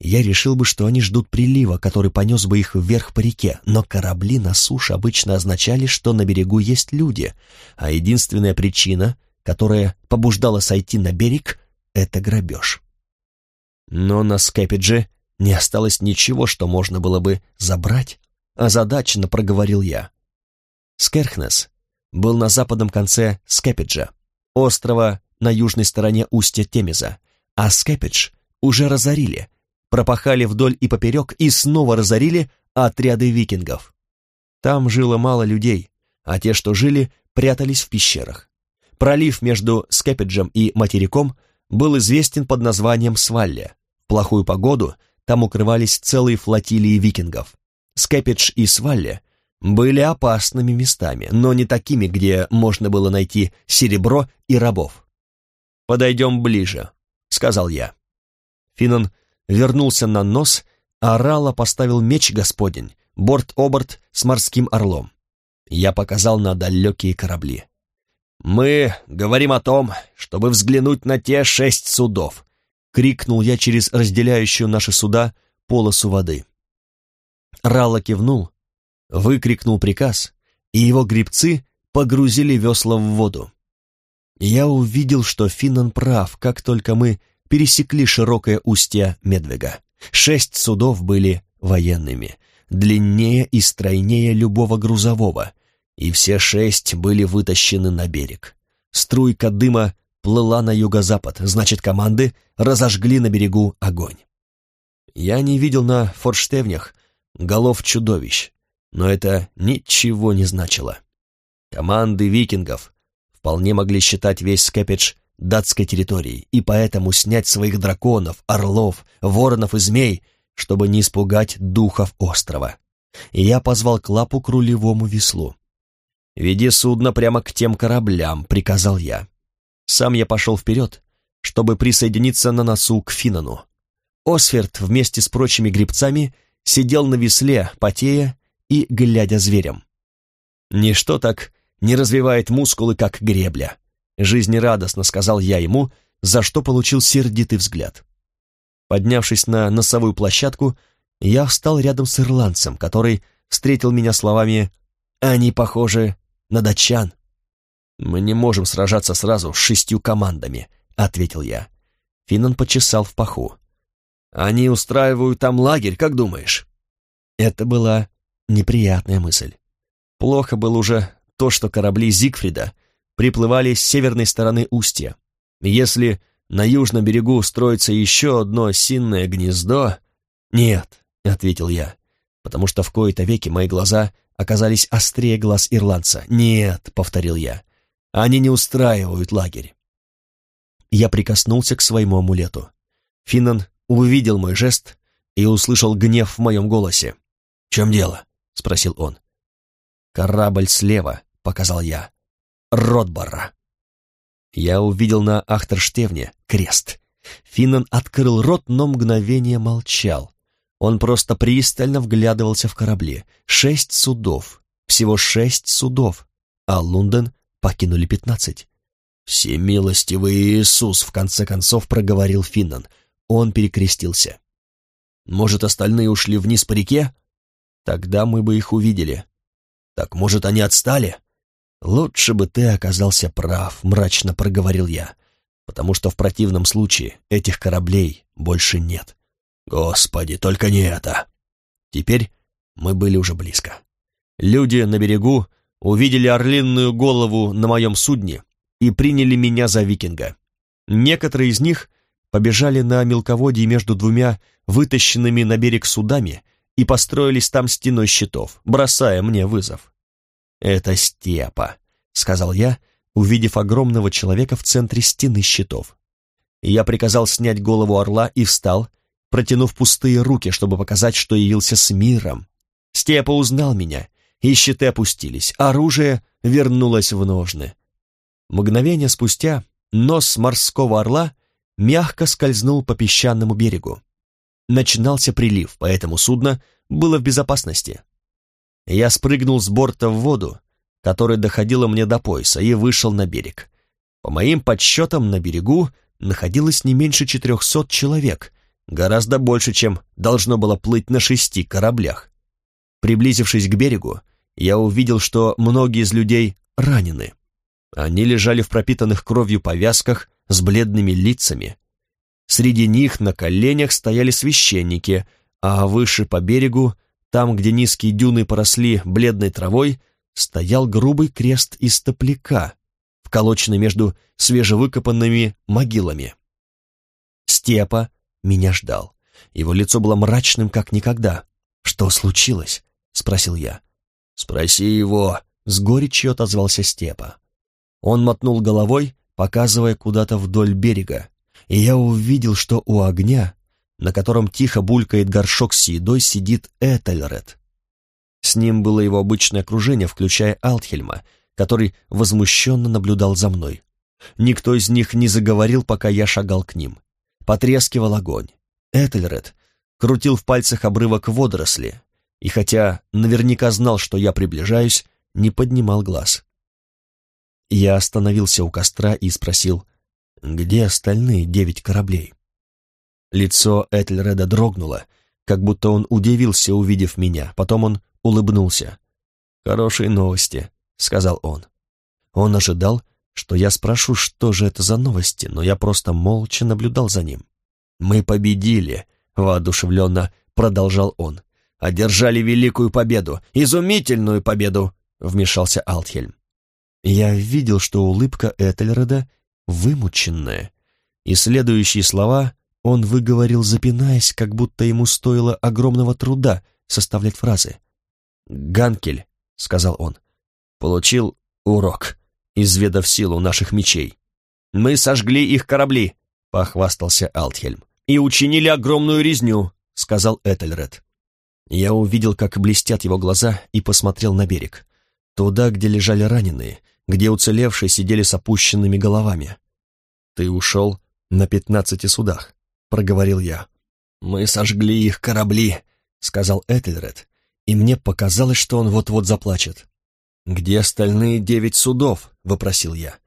я решил бы, что они ждут прилива, который понес бы их вверх по реке, но корабли на суше обычно означали, что на берегу есть люди, а единственная причина, которая побуждала сойти на берег, — это грабеж. Но на Скэпидже не осталось ничего, что можно было бы забрать, озадаченно проговорил я. Скерхнес был на западном конце Скепиджа, острова на южной стороне устья Темеза, а Скепидж уже разорили, пропахали вдоль и поперек и снова разорили отряды викингов. Там жило мало людей, а те, что жили, прятались в пещерах. Пролив между Скепиджем и материком был известен под названием Свалле. В плохую погоду там укрывались целые флотилии викингов. Скепидж и Свалле были опасными местами, но не такими, где можно было найти серебро и рабов. «Подойдем ближе», — сказал я. Финнан вернулся на нос, а Рала поставил меч господень, борт-оборт с морским орлом. Я показал на далекие корабли. «Мы говорим о том, чтобы взглянуть на те шесть судов», — крикнул я через разделяющую наши суда полосу воды. Ралла кивнул, выкрикнул приказ, и его грибцы погрузили весла в воду. Я увидел, что Финнан прав, как только мы пересекли широкое устье Медвега. Шесть судов были военными, длиннее и стройнее любого грузового, и все шесть были вытащены на берег. Струйка дыма плыла на юго-запад, значит, команды разожгли на берегу огонь. Я не видел на форштевнях голов чудовищ, но это ничего не значило. Команды викингов вполне могли считать весь Скэпидж датской территорией, и поэтому снять своих драконов, орлов, воронов и змей, чтобы не испугать духов острова. И я позвал Клапу к рулевому веслу. «Веди судно прямо к тем кораблям», — приказал я. Сам я пошел вперед, чтобы присоединиться на носу к Финану. Осферт вместе с прочими гребцами сидел на весле, потея и глядя зверем. Ничто так не развивает мускулы, как гребля. Жизнерадостно сказал я ему, за что получил сердитый взгляд. Поднявшись на носовую площадку, я встал рядом с ирландцем, который встретил меня словами «Они похожи на датчан». «Мы не можем сражаться сразу с шестью командами», — ответил я. Финнан почесал в паху. «Они устраивают там лагерь, как думаешь?» Это была неприятная мысль. Плохо было уже то, что корабли Зигфрида приплывали с северной стороны устья. Если на южном берегу строится еще одно синное гнездо... Нет, — ответил я, потому что в кои-то веки мои глаза оказались острее глаз ирландца. Нет, — повторил я, — они не устраивают лагерь. Я прикоснулся к своему амулету. Финнан увидел мой жест и услышал гнев в моем голосе. «В чем дело?» — спросил он. «Корабль слева», — показал я. Ротбара. Я увидел на Ахтерштевне крест. Финнан открыл рот, но мгновение молчал. Он просто пристально вглядывался в корабли. Шесть судов. Всего шесть судов. А Лондон покинули пятнадцать. «Всемилостивый Иисус!» — в конце концов проговорил Финнан. Он перекрестился. «Может, остальные ушли вниз по реке? Тогда мы бы их увидели. Так, может, они отстали?» «Лучше бы ты оказался прав», — мрачно проговорил я, «потому что в противном случае этих кораблей больше нет». «Господи, только не это!» Теперь мы были уже близко. Люди на берегу увидели орлиную голову на моем судне и приняли меня за викинга. Некоторые из них побежали на мелководье между двумя вытащенными на берег судами и построились там стеной щитов, бросая мне вызов. «Это степа», — сказал я, увидев огромного человека в центре стены щитов. Я приказал снять голову орла и встал, протянув пустые руки, чтобы показать, что явился с миром. Степа узнал меня, и щиты опустились, оружие вернулось в ножны. Мгновение спустя нос морского орла мягко скользнул по песчаному берегу. Начинался прилив, поэтому судно было в безопасности. Я спрыгнул с борта в воду, которая доходила мне до пояса, и вышел на берег. По моим подсчетам, на берегу находилось не меньше четырехсот человек, гораздо больше, чем должно было плыть на шести кораблях. Приблизившись к берегу, я увидел, что многие из людей ранены. Они лежали в пропитанных кровью повязках с бледными лицами. Среди них на коленях стояли священники, а выше по берегу, там, где низкие дюны поросли бледной травой, стоял грубый крест из топляка, вколоченный между свежевыкопанными могилами. Степа меня ждал. Его лицо было мрачным, как никогда. «Что случилось?» — спросил я. «Спроси его», — с горечью отозвался Степа. Он мотнул головой, показывая куда-то вдоль берега, и я увидел, что у огня, на котором тихо булькает горшок с едой, сидит Этельред. С ним было его обычное окружение, включая Алтхельма, который возмущенно наблюдал за мной. Никто из них не заговорил, пока я шагал к ним. Потрескивал огонь. Этельред крутил в пальцах обрывок водоросли, и хотя наверняка знал, что я приближаюсь, не поднимал глаз. Я остановился у костра и спросил, где остальные девять кораблей? Лицо Этельреда дрогнуло, как будто он удивился, увидев меня. Потом он улыбнулся. «Хорошие новости», — сказал он. Он ожидал, что я спрошу, что же это за новости, но я просто молча наблюдал за ним. «Мы победили», — воодушевленно продолжал он. «Одержали великую победу, изумительную победу», — вмешался Алтхельм. Я видел, что улыбка Этельреда вымученная, и следующие слова он выговорил, запинаясь, как будто ему стоило огромного труда составлять фразы. «Ганкель», — сказал он, — «получил урок, изведав силу наших мечей. Мы сожгли их корабли», — похвастался Алтхельм, «и учинили огромную резню», — сказал Этельред. Я увидел, как блестят его глаза, и посмотрел на берег, туда, где лежали раненые, где уцелевшие сидели с опущенными головами. «Ты ушел на пятнадцати судах», — проговорил я. «Мы сожгли их корабли», — сказал Этельред, и мне показалось, что он вот-вот заплачет. «Где остальные девять судов?» — вопросил я.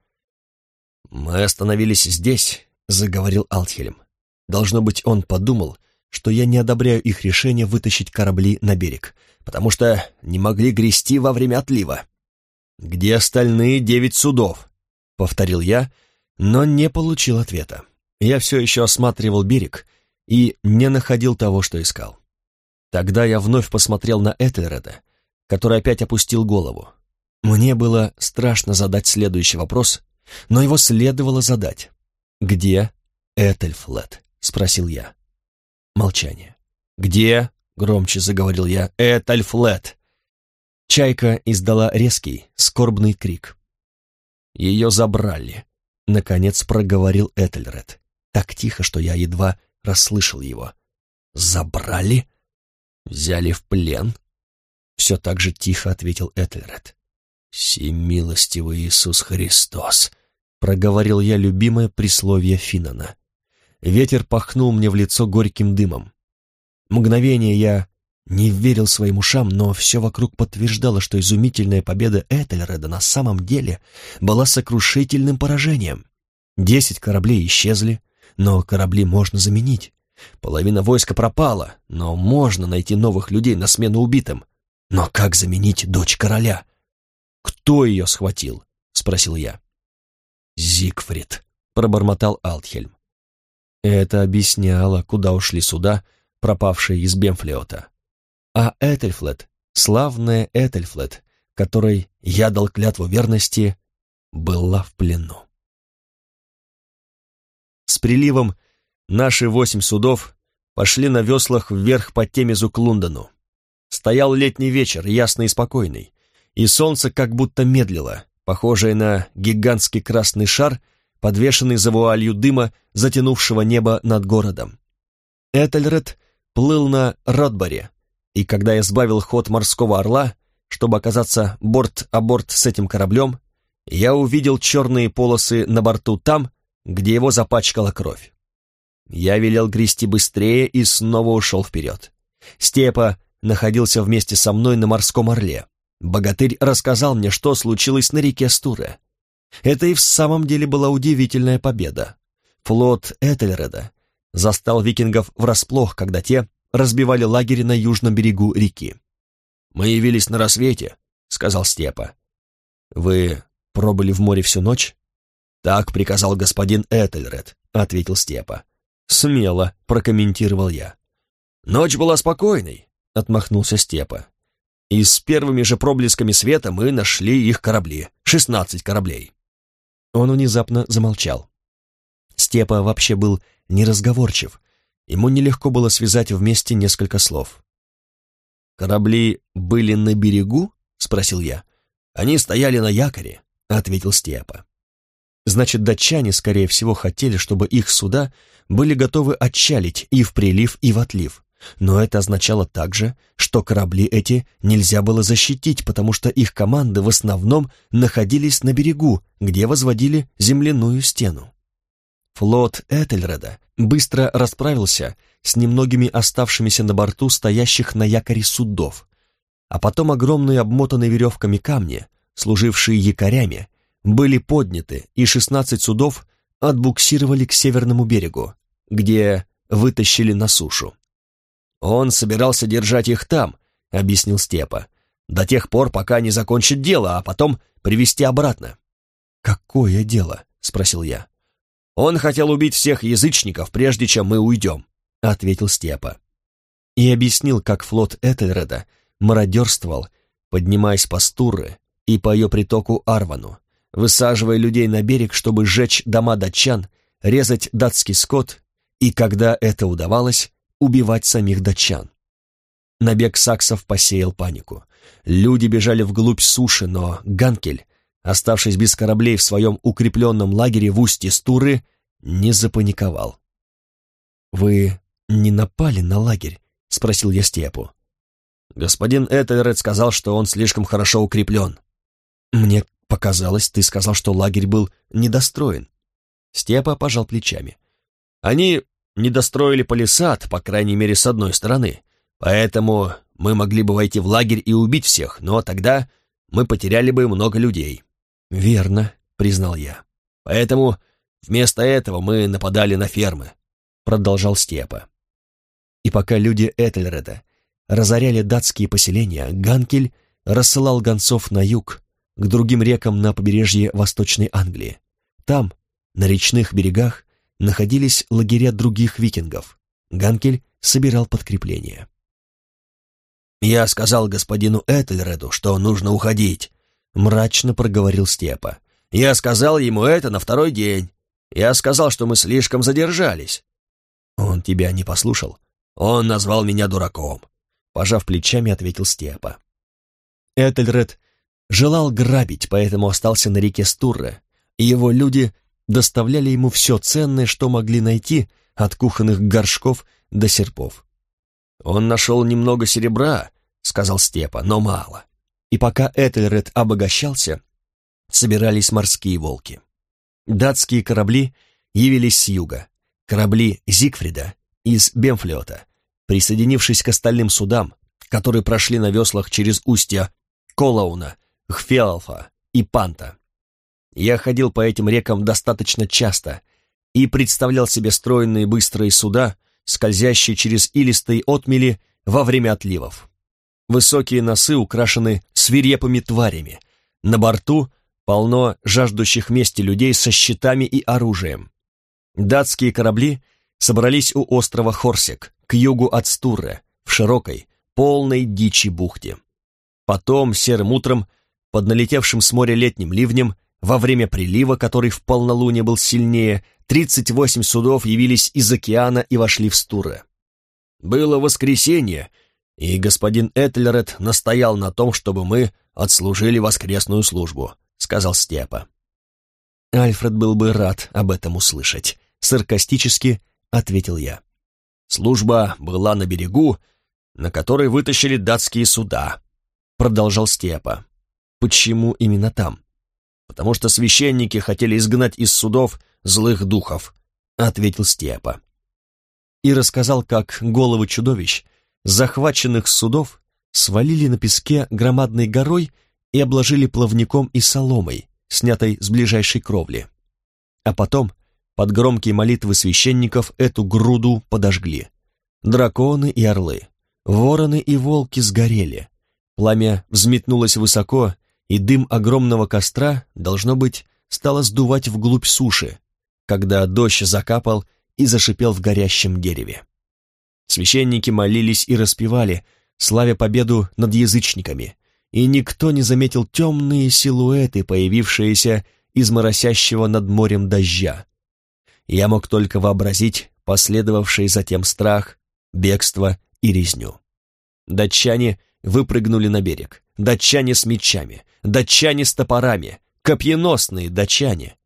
«Мы остановились здесь», — заговорил Алтхельм. Должно быть, он подумал, что я не одобряю их решение вытащить корабли на берег, потому что не могли грести во время отлива. «Где остальные девять судов?» — повторил я, но не получил ответа. Я все еще осматривал берег и не находил того, что искал. Тогда я вновь посмотрел на Этельреда, который опять опустил голову. Мне было страшно задать следующий вопрос, но его следовало задать. «Где Этельфлет?» — спросил я. Молчание. «Где?» — громче заговорил я. «Этельфлет!» Чайка издала резкий, скорбный крик. «Ее забрали», — наконец проговорил Этельред. Так тихо, что я едва расслышал его. «Забрали? Взяли в плен?» Все так же тихо ответил Этельред. «Всемилостивый Иисус Христос!» — проговорил я любимое присловие Финана. Ветер пахнул мне в лицо горьким дымом. Мгновение я не верил своим ушам, но все вокруг подтверждало, что изумительная победа Этельреда на самом деле была сокрушительным поражением. Десять кораблей исчезли, но корабли можно заменить. Половина войска пропала, но можно найти новых людей на смену убитым. Но как заменить дочь короля? «Кто ее схватил?» — спросил я. «Зигфрид», — пробормотал Алтхельм. Это объясняло, куда ушли суда, пропавшие из Бемфлеота. А Этельфлет, славная Этельфлет, которой я дал клятву верности, была в плену. С приливом наши восемь судов пошли на веслах вверх по Темезу к Лондону. Стоял летний вечер, ясный и спокойный, и солнце как будто медлило, похожее на гигантский красный шар, подвешенный за вуалью дыма, затянувшего небо над городом. Этельред плыл на Ротборе, и когда я сбавил ход морского орла, чтобы оказаться борт-а-борт с этим кораблем, я увидел черные полосы на борту там, где его запачкала кровь. Я велел грести быстрее и снова ушел вперед. Степа находился вместе со мной на морском орле. Богатырь рассказал мне, что случилось на реке Стуре. Это и в самом деле была удивительная победа. Флот Этельреда застал викингов врасплох, когда те разбивали лагерь на южном берегу реки. «Мы явились на рассвете», — сказал Степа. «Вы пробыли в море всю ночь?» «Так приказал господин Этельред», — ответил Степа. «Смело», — прокомментировал я. «Ночь была спокойной», — отмахнулся Степа. «И с первыми же проблесками света мы нашли их корабли, шестнадцать кораблей». Он внезапно замолчал. Степа вообще был неразговорчив, ему нелегко было связать вместе несколько слов. «Корабли были на берегу?» — спросил я. «Они стояли на якоре», — ответил Степа. Значит, датчане, скорее всего, хотели, чтобы их суда были готовы отчалить и в прилив, и в отлив. Но это означало также, что корабли эти нельзя было защитить, потому что их команды в основном находились на берегу, где возводили земляную стену. Флот Этельреда быстро расправился с немногими оставшимися на борту стоящих на якоре судов, а потом огромные обмотанные веревками камни, служившие якорями, были подняты, и 16 судов отбуксировали к северному берегу, где вытащили на сушу. «Он собирался держать их там», — объяснил Степа, «до тех пор, пока не закончит дело, а потом привести обратно». «Какое дело?» — спросил я. «Он хотел убить всех язычников, прежде чем мы уйдем», — ответил Степа. И объяснил, как флот Этельреда мародерствовал, поднимаясь по Стуры и по ее притоку Арвану, высаживая людей на берег, чтобы сжечь дома датчан, резать датский скот и, когда это удавалось, убивать самих датчан. Набег саксов посеял панику. Люди бежали вглубь суши, но Ганкель, оставшись без кораблей в своем укрепленном лагере в устье Стуры, не запаниковал. «Вы не напали на лагерь?» — спросил я Степу. «Господин Этельред сказал, что он слишком хорошо укреплен». «Мне Показалось, ты сказал, что лагерь был недостроен. Степа пожал плечами. Они недостроили палисад, по крайней мере, с одной стороны. Поэтому мы могли бы войти в лагерь и убить всех, но тогда мы потеряли бы много людей. Верно, признал я. Поэтому вместо этого мы нападали на фермы, продолжал Степа. И пока люди Этельреда разоряли датские поселения, Ганкель рассылал гонцов на юг, к другим рекам на побережье Восточной Англии. Там, на речных берегах, находились лагеря других викингов. Ганкель собирал подкрепление. «Я сказал господину Этельреду, что нужно уходить», — мрачно проговорил Степа. «Я сказал ему это на второй день. Я сказал, что мы слишком задержались». «Он тебя не послушал?» «Он назвал меня дураком», — пожав плечами, ответил Степа. Этельред желал грабить, поэтому остался на реке Стурре, и его люди доставляли ему все ценное, что могли найти, от кухонных горшков до серпов. «Он нашел немного серебра», — сказал Степа, — «но мало». И пока Этельред обогащался, собирались морские волки. Датские корабли явились с юга, корабли Зигфрида из Бемфлета, присоединившись к остальным судам, которые прошли на веслах через устья Колауна Хфелфа и Панта. Я ходил по этим рекам достаточно часто и представлял себе стройные быстрые суда, скользящие через илистые отмели во время отливов. Высокие носы украшены свирепыми тварями. На борту полно жаждущих мести людей со щитами и оружием. Датские корабли собрались у острова Хорсик, к югу от Стурре, в широкой, полной дичи бухте. Потом, серым утром, под налетевшим с моря летним ливнем, во время прилива, который в полнолуние был сильнее, 38 судов явились из океана и вошли в Стуре. Было воскресенье, И господин Этельред настоял на том, чтобы мы отслужили воскресную службу, сказал Степа. Альфред был бы рад об этом услышать, саркастически ответил я. Служба была на берегу, на которой вытащили датские суда, продолжал Степа. Почему именно там? Потому что священники хотели изгнать из судов злых духов, ответил Степа. И рассказал, как головы чудовищ, захваченных судов, свалили на песке громадной горой и обложили плавником и соломой, снятой с ближайшей кровли. А потом, под громкие молитвы священников, эту груду подожгли. Драконы и орлы, вороны и волки сгорели. Пламя взметнулось высоко, и дым огромного костра, должно быть, стало сдувать вглубь суши, когда дождь закапал и зашипел в горящем дереве. Священники молились и распевали, славя победу над язычниками, и никто не заметил темные силуэты, появившиеся из моросящего над морем дождя. Я мог только вообразить последовавший затем страх, бегство и резню. Датчане выпрыгнули на берег, датчане с мечами, датчане с топорами, копьеносные датчане.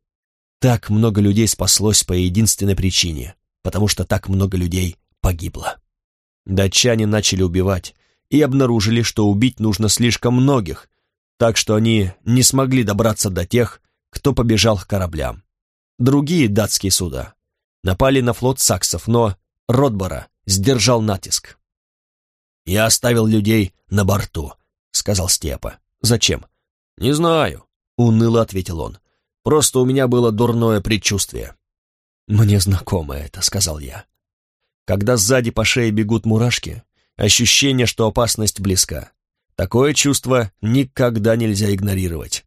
Так много людей спаслось по единственной причине, потому что так много людей погибло. Датчане начали убивать и обнаружили, что убить нужно слишком многих, так что они не смогли добраться до тех, кто побежал к кораблям. Другие датские суда напали на флот саксов, но Ротбора сдержал натиск. «Я оставил людей на борту», — сказал Степа. «Зачем?» «Не знаю», — уныло ответил он. «Просто у меня было дурное предчувствие». «Мне знакомо это», — сказал я. Когда сзади по шее бегут мурашки, ощущение, что опасность близка. Такое чувство никогда нельзя игнорировать.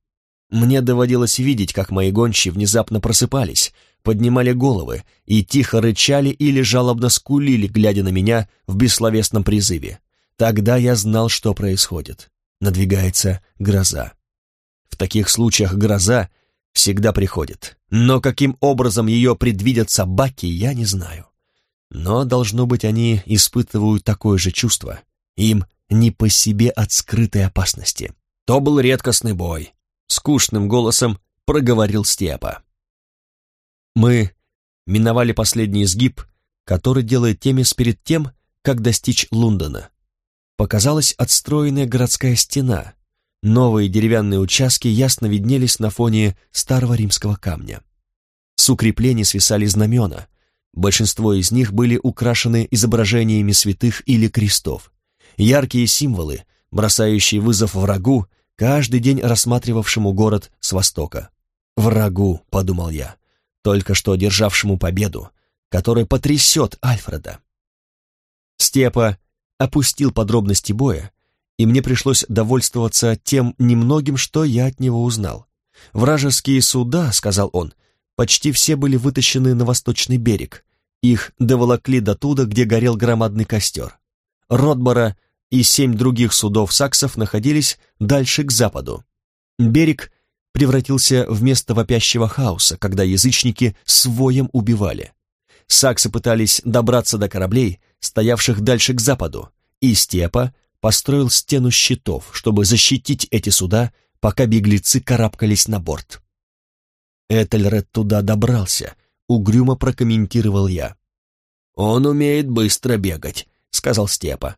Мне доводилось видеть, как мои гончие внезапно просыпались, поднимали головы и тихо рычали или жалобно скулили, глядя на меня в бессловесном призыве. Тогда я знал, что происходит. Надвигается гроза. В таких случаях гроза всегда приходит. Но каким образом ее предвидят собаки, я не знаю. Но, должно быть, они испытывают такое же чувство. Им не по себе от скрытой опасности. То был редкостный бой. Скучным голосом проговорил Степа. Мы миновали последний изгиб, который делает Темис перед тем, как достичь Лондона. Показалась отстроенная городская стена. Новые деревянные участки ясно виднелись на фоне старого римского камня. С укреплений свисали знамена, Большинство из них были украшены изображениями святых или крестов. Яркие символы, бросающие вызов врагу, каждый день рассматривавшему город с востока. «Врагу», — подумал я, только что одержавшему победу, который потрясет Альфреда. Степа опустил подробности боя, и мне пришлось довольствоваться тем немногим, что я от него узнал. «Вражеские суда», — сказал он, — почти все были вытащены на восточный берег, их доволокли до туда, где горел громадный костер. Ротбора и семь других судов саксов находились дальше к западу. Берег превратился в место вопящего хаоса, когда язычники своем убивали. Саксы пытались добраться до кораблей, стоявших дальше к западу, и Степа построил стену щитов, чтобы защитить эти суда, пока беглецы карабкались на борт. Этельред туда добрался — угрюмо прокомментировал я. «Он умеет быстро бегать», — сказал Степа.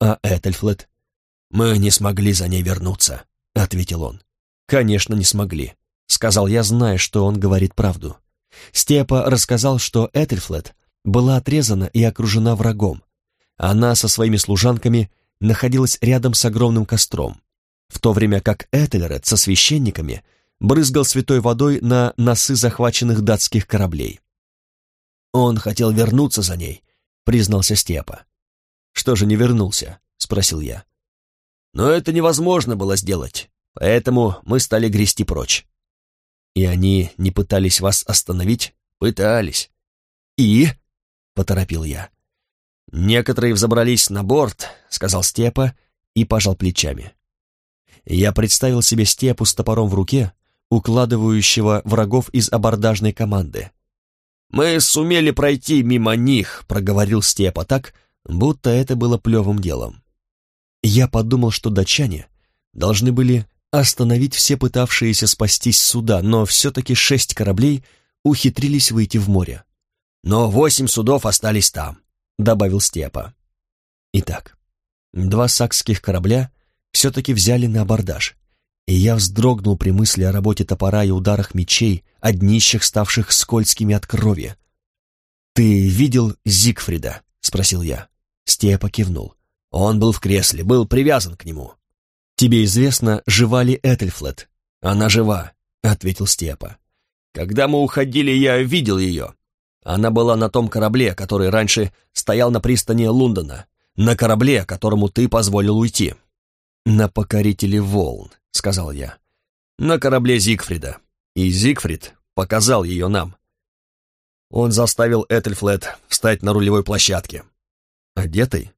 «А Этельфлет?» «Мы не смогли за ней вернуться», — ответил он. «Конечно, не смогли», — сказал я, зная, что он говорит правду. Степа рассказал, что Этельфлет была отрезана и окружена врагом. Она со своими служанками находилась рядом с огромным костром, в то время как Этельред со священниками брызгал святой водой на носы захваченных датских кораблей. «Он хотел вернуться за ней», — признался Степа. «Что же не вернулся?» — спросил я. «Но это невозможно было сделать, поэтому мы стали грести прочь». «И они не пытались вас остановить?» «Пытались». «И?» — поторопил я. «Некоторые взобрались на борт», — сказал Степа и пожал плечами. Я представил себе Степу с топором в руке, укладывающего врагов из абордажной команды. «Мы сумели пройти мимо них», — проговорил Степа так, будто это было плевым делом. Я подумал, что датчане должны были остановить все пытавшиеся спастись суда, но все-таки шесть кораблей ухитрились выйти в море. «Но восемь судов остались там», — добавил Степа. Итак, два сакских корабля все-таки взяли на абордаж, и я вздрогнул при мысли о работе топора и ударах мечей, о ставших скользкими от крови. «Ты видел Зигфрида?» — спросил я. Степа кивнул. «Он был в кресле, был привязан к нему». «Тебе известно, жива ли Этельфлет?» «Она жива», — ответил Степа. «Когда мы уходили, я видел ее. Она была на том корабле, который раньше стоял на пристани Лондона, на корабле, которому ты позволил уйти». «На покорителе волн», — сказал я. «На корабле Зигфрида. И Зигфрид показал ее нам. Он заставил Этельфлет встать на рулевой площадке». «Одетый?»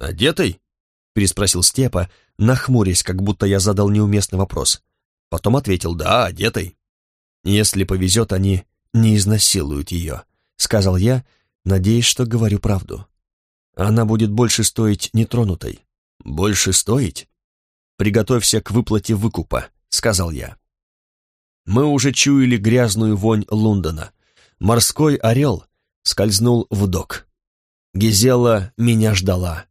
«Одетый?» — переспросил Степа, нахмурясь, как будто я задал неуместный вопрос. Потом ответил «Да, одетый». «Если повезет, они не изнасилуют ее», — сказал я, надеясь, что говорю правду. «Она будет больше стоить нетронутой». «Больше стоить?» «Приготовься к выплате выкупа», — сказал я. Мы уже чуяли грязную вонь Лондона. Морской орел скользнул в док. Гизела меня ждала,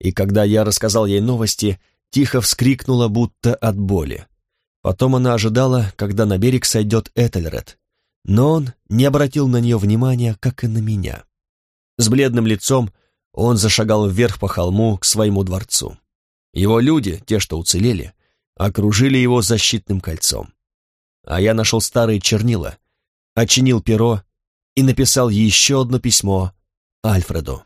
и когда я рассказал ей новости, тихо вскрикнула, будто от боли. Потом она ожидала, когда на берег сойдет Этельред, но он не обратил на нее внимания, как и на меня. С бледным лицом он зашагал вверх по холму к своему дворцу. Его люди, те, что уцелели, окружили его защитным кольцом. А я нашел старые чернила, очинил перо и написал еще одно письмо Альфреду.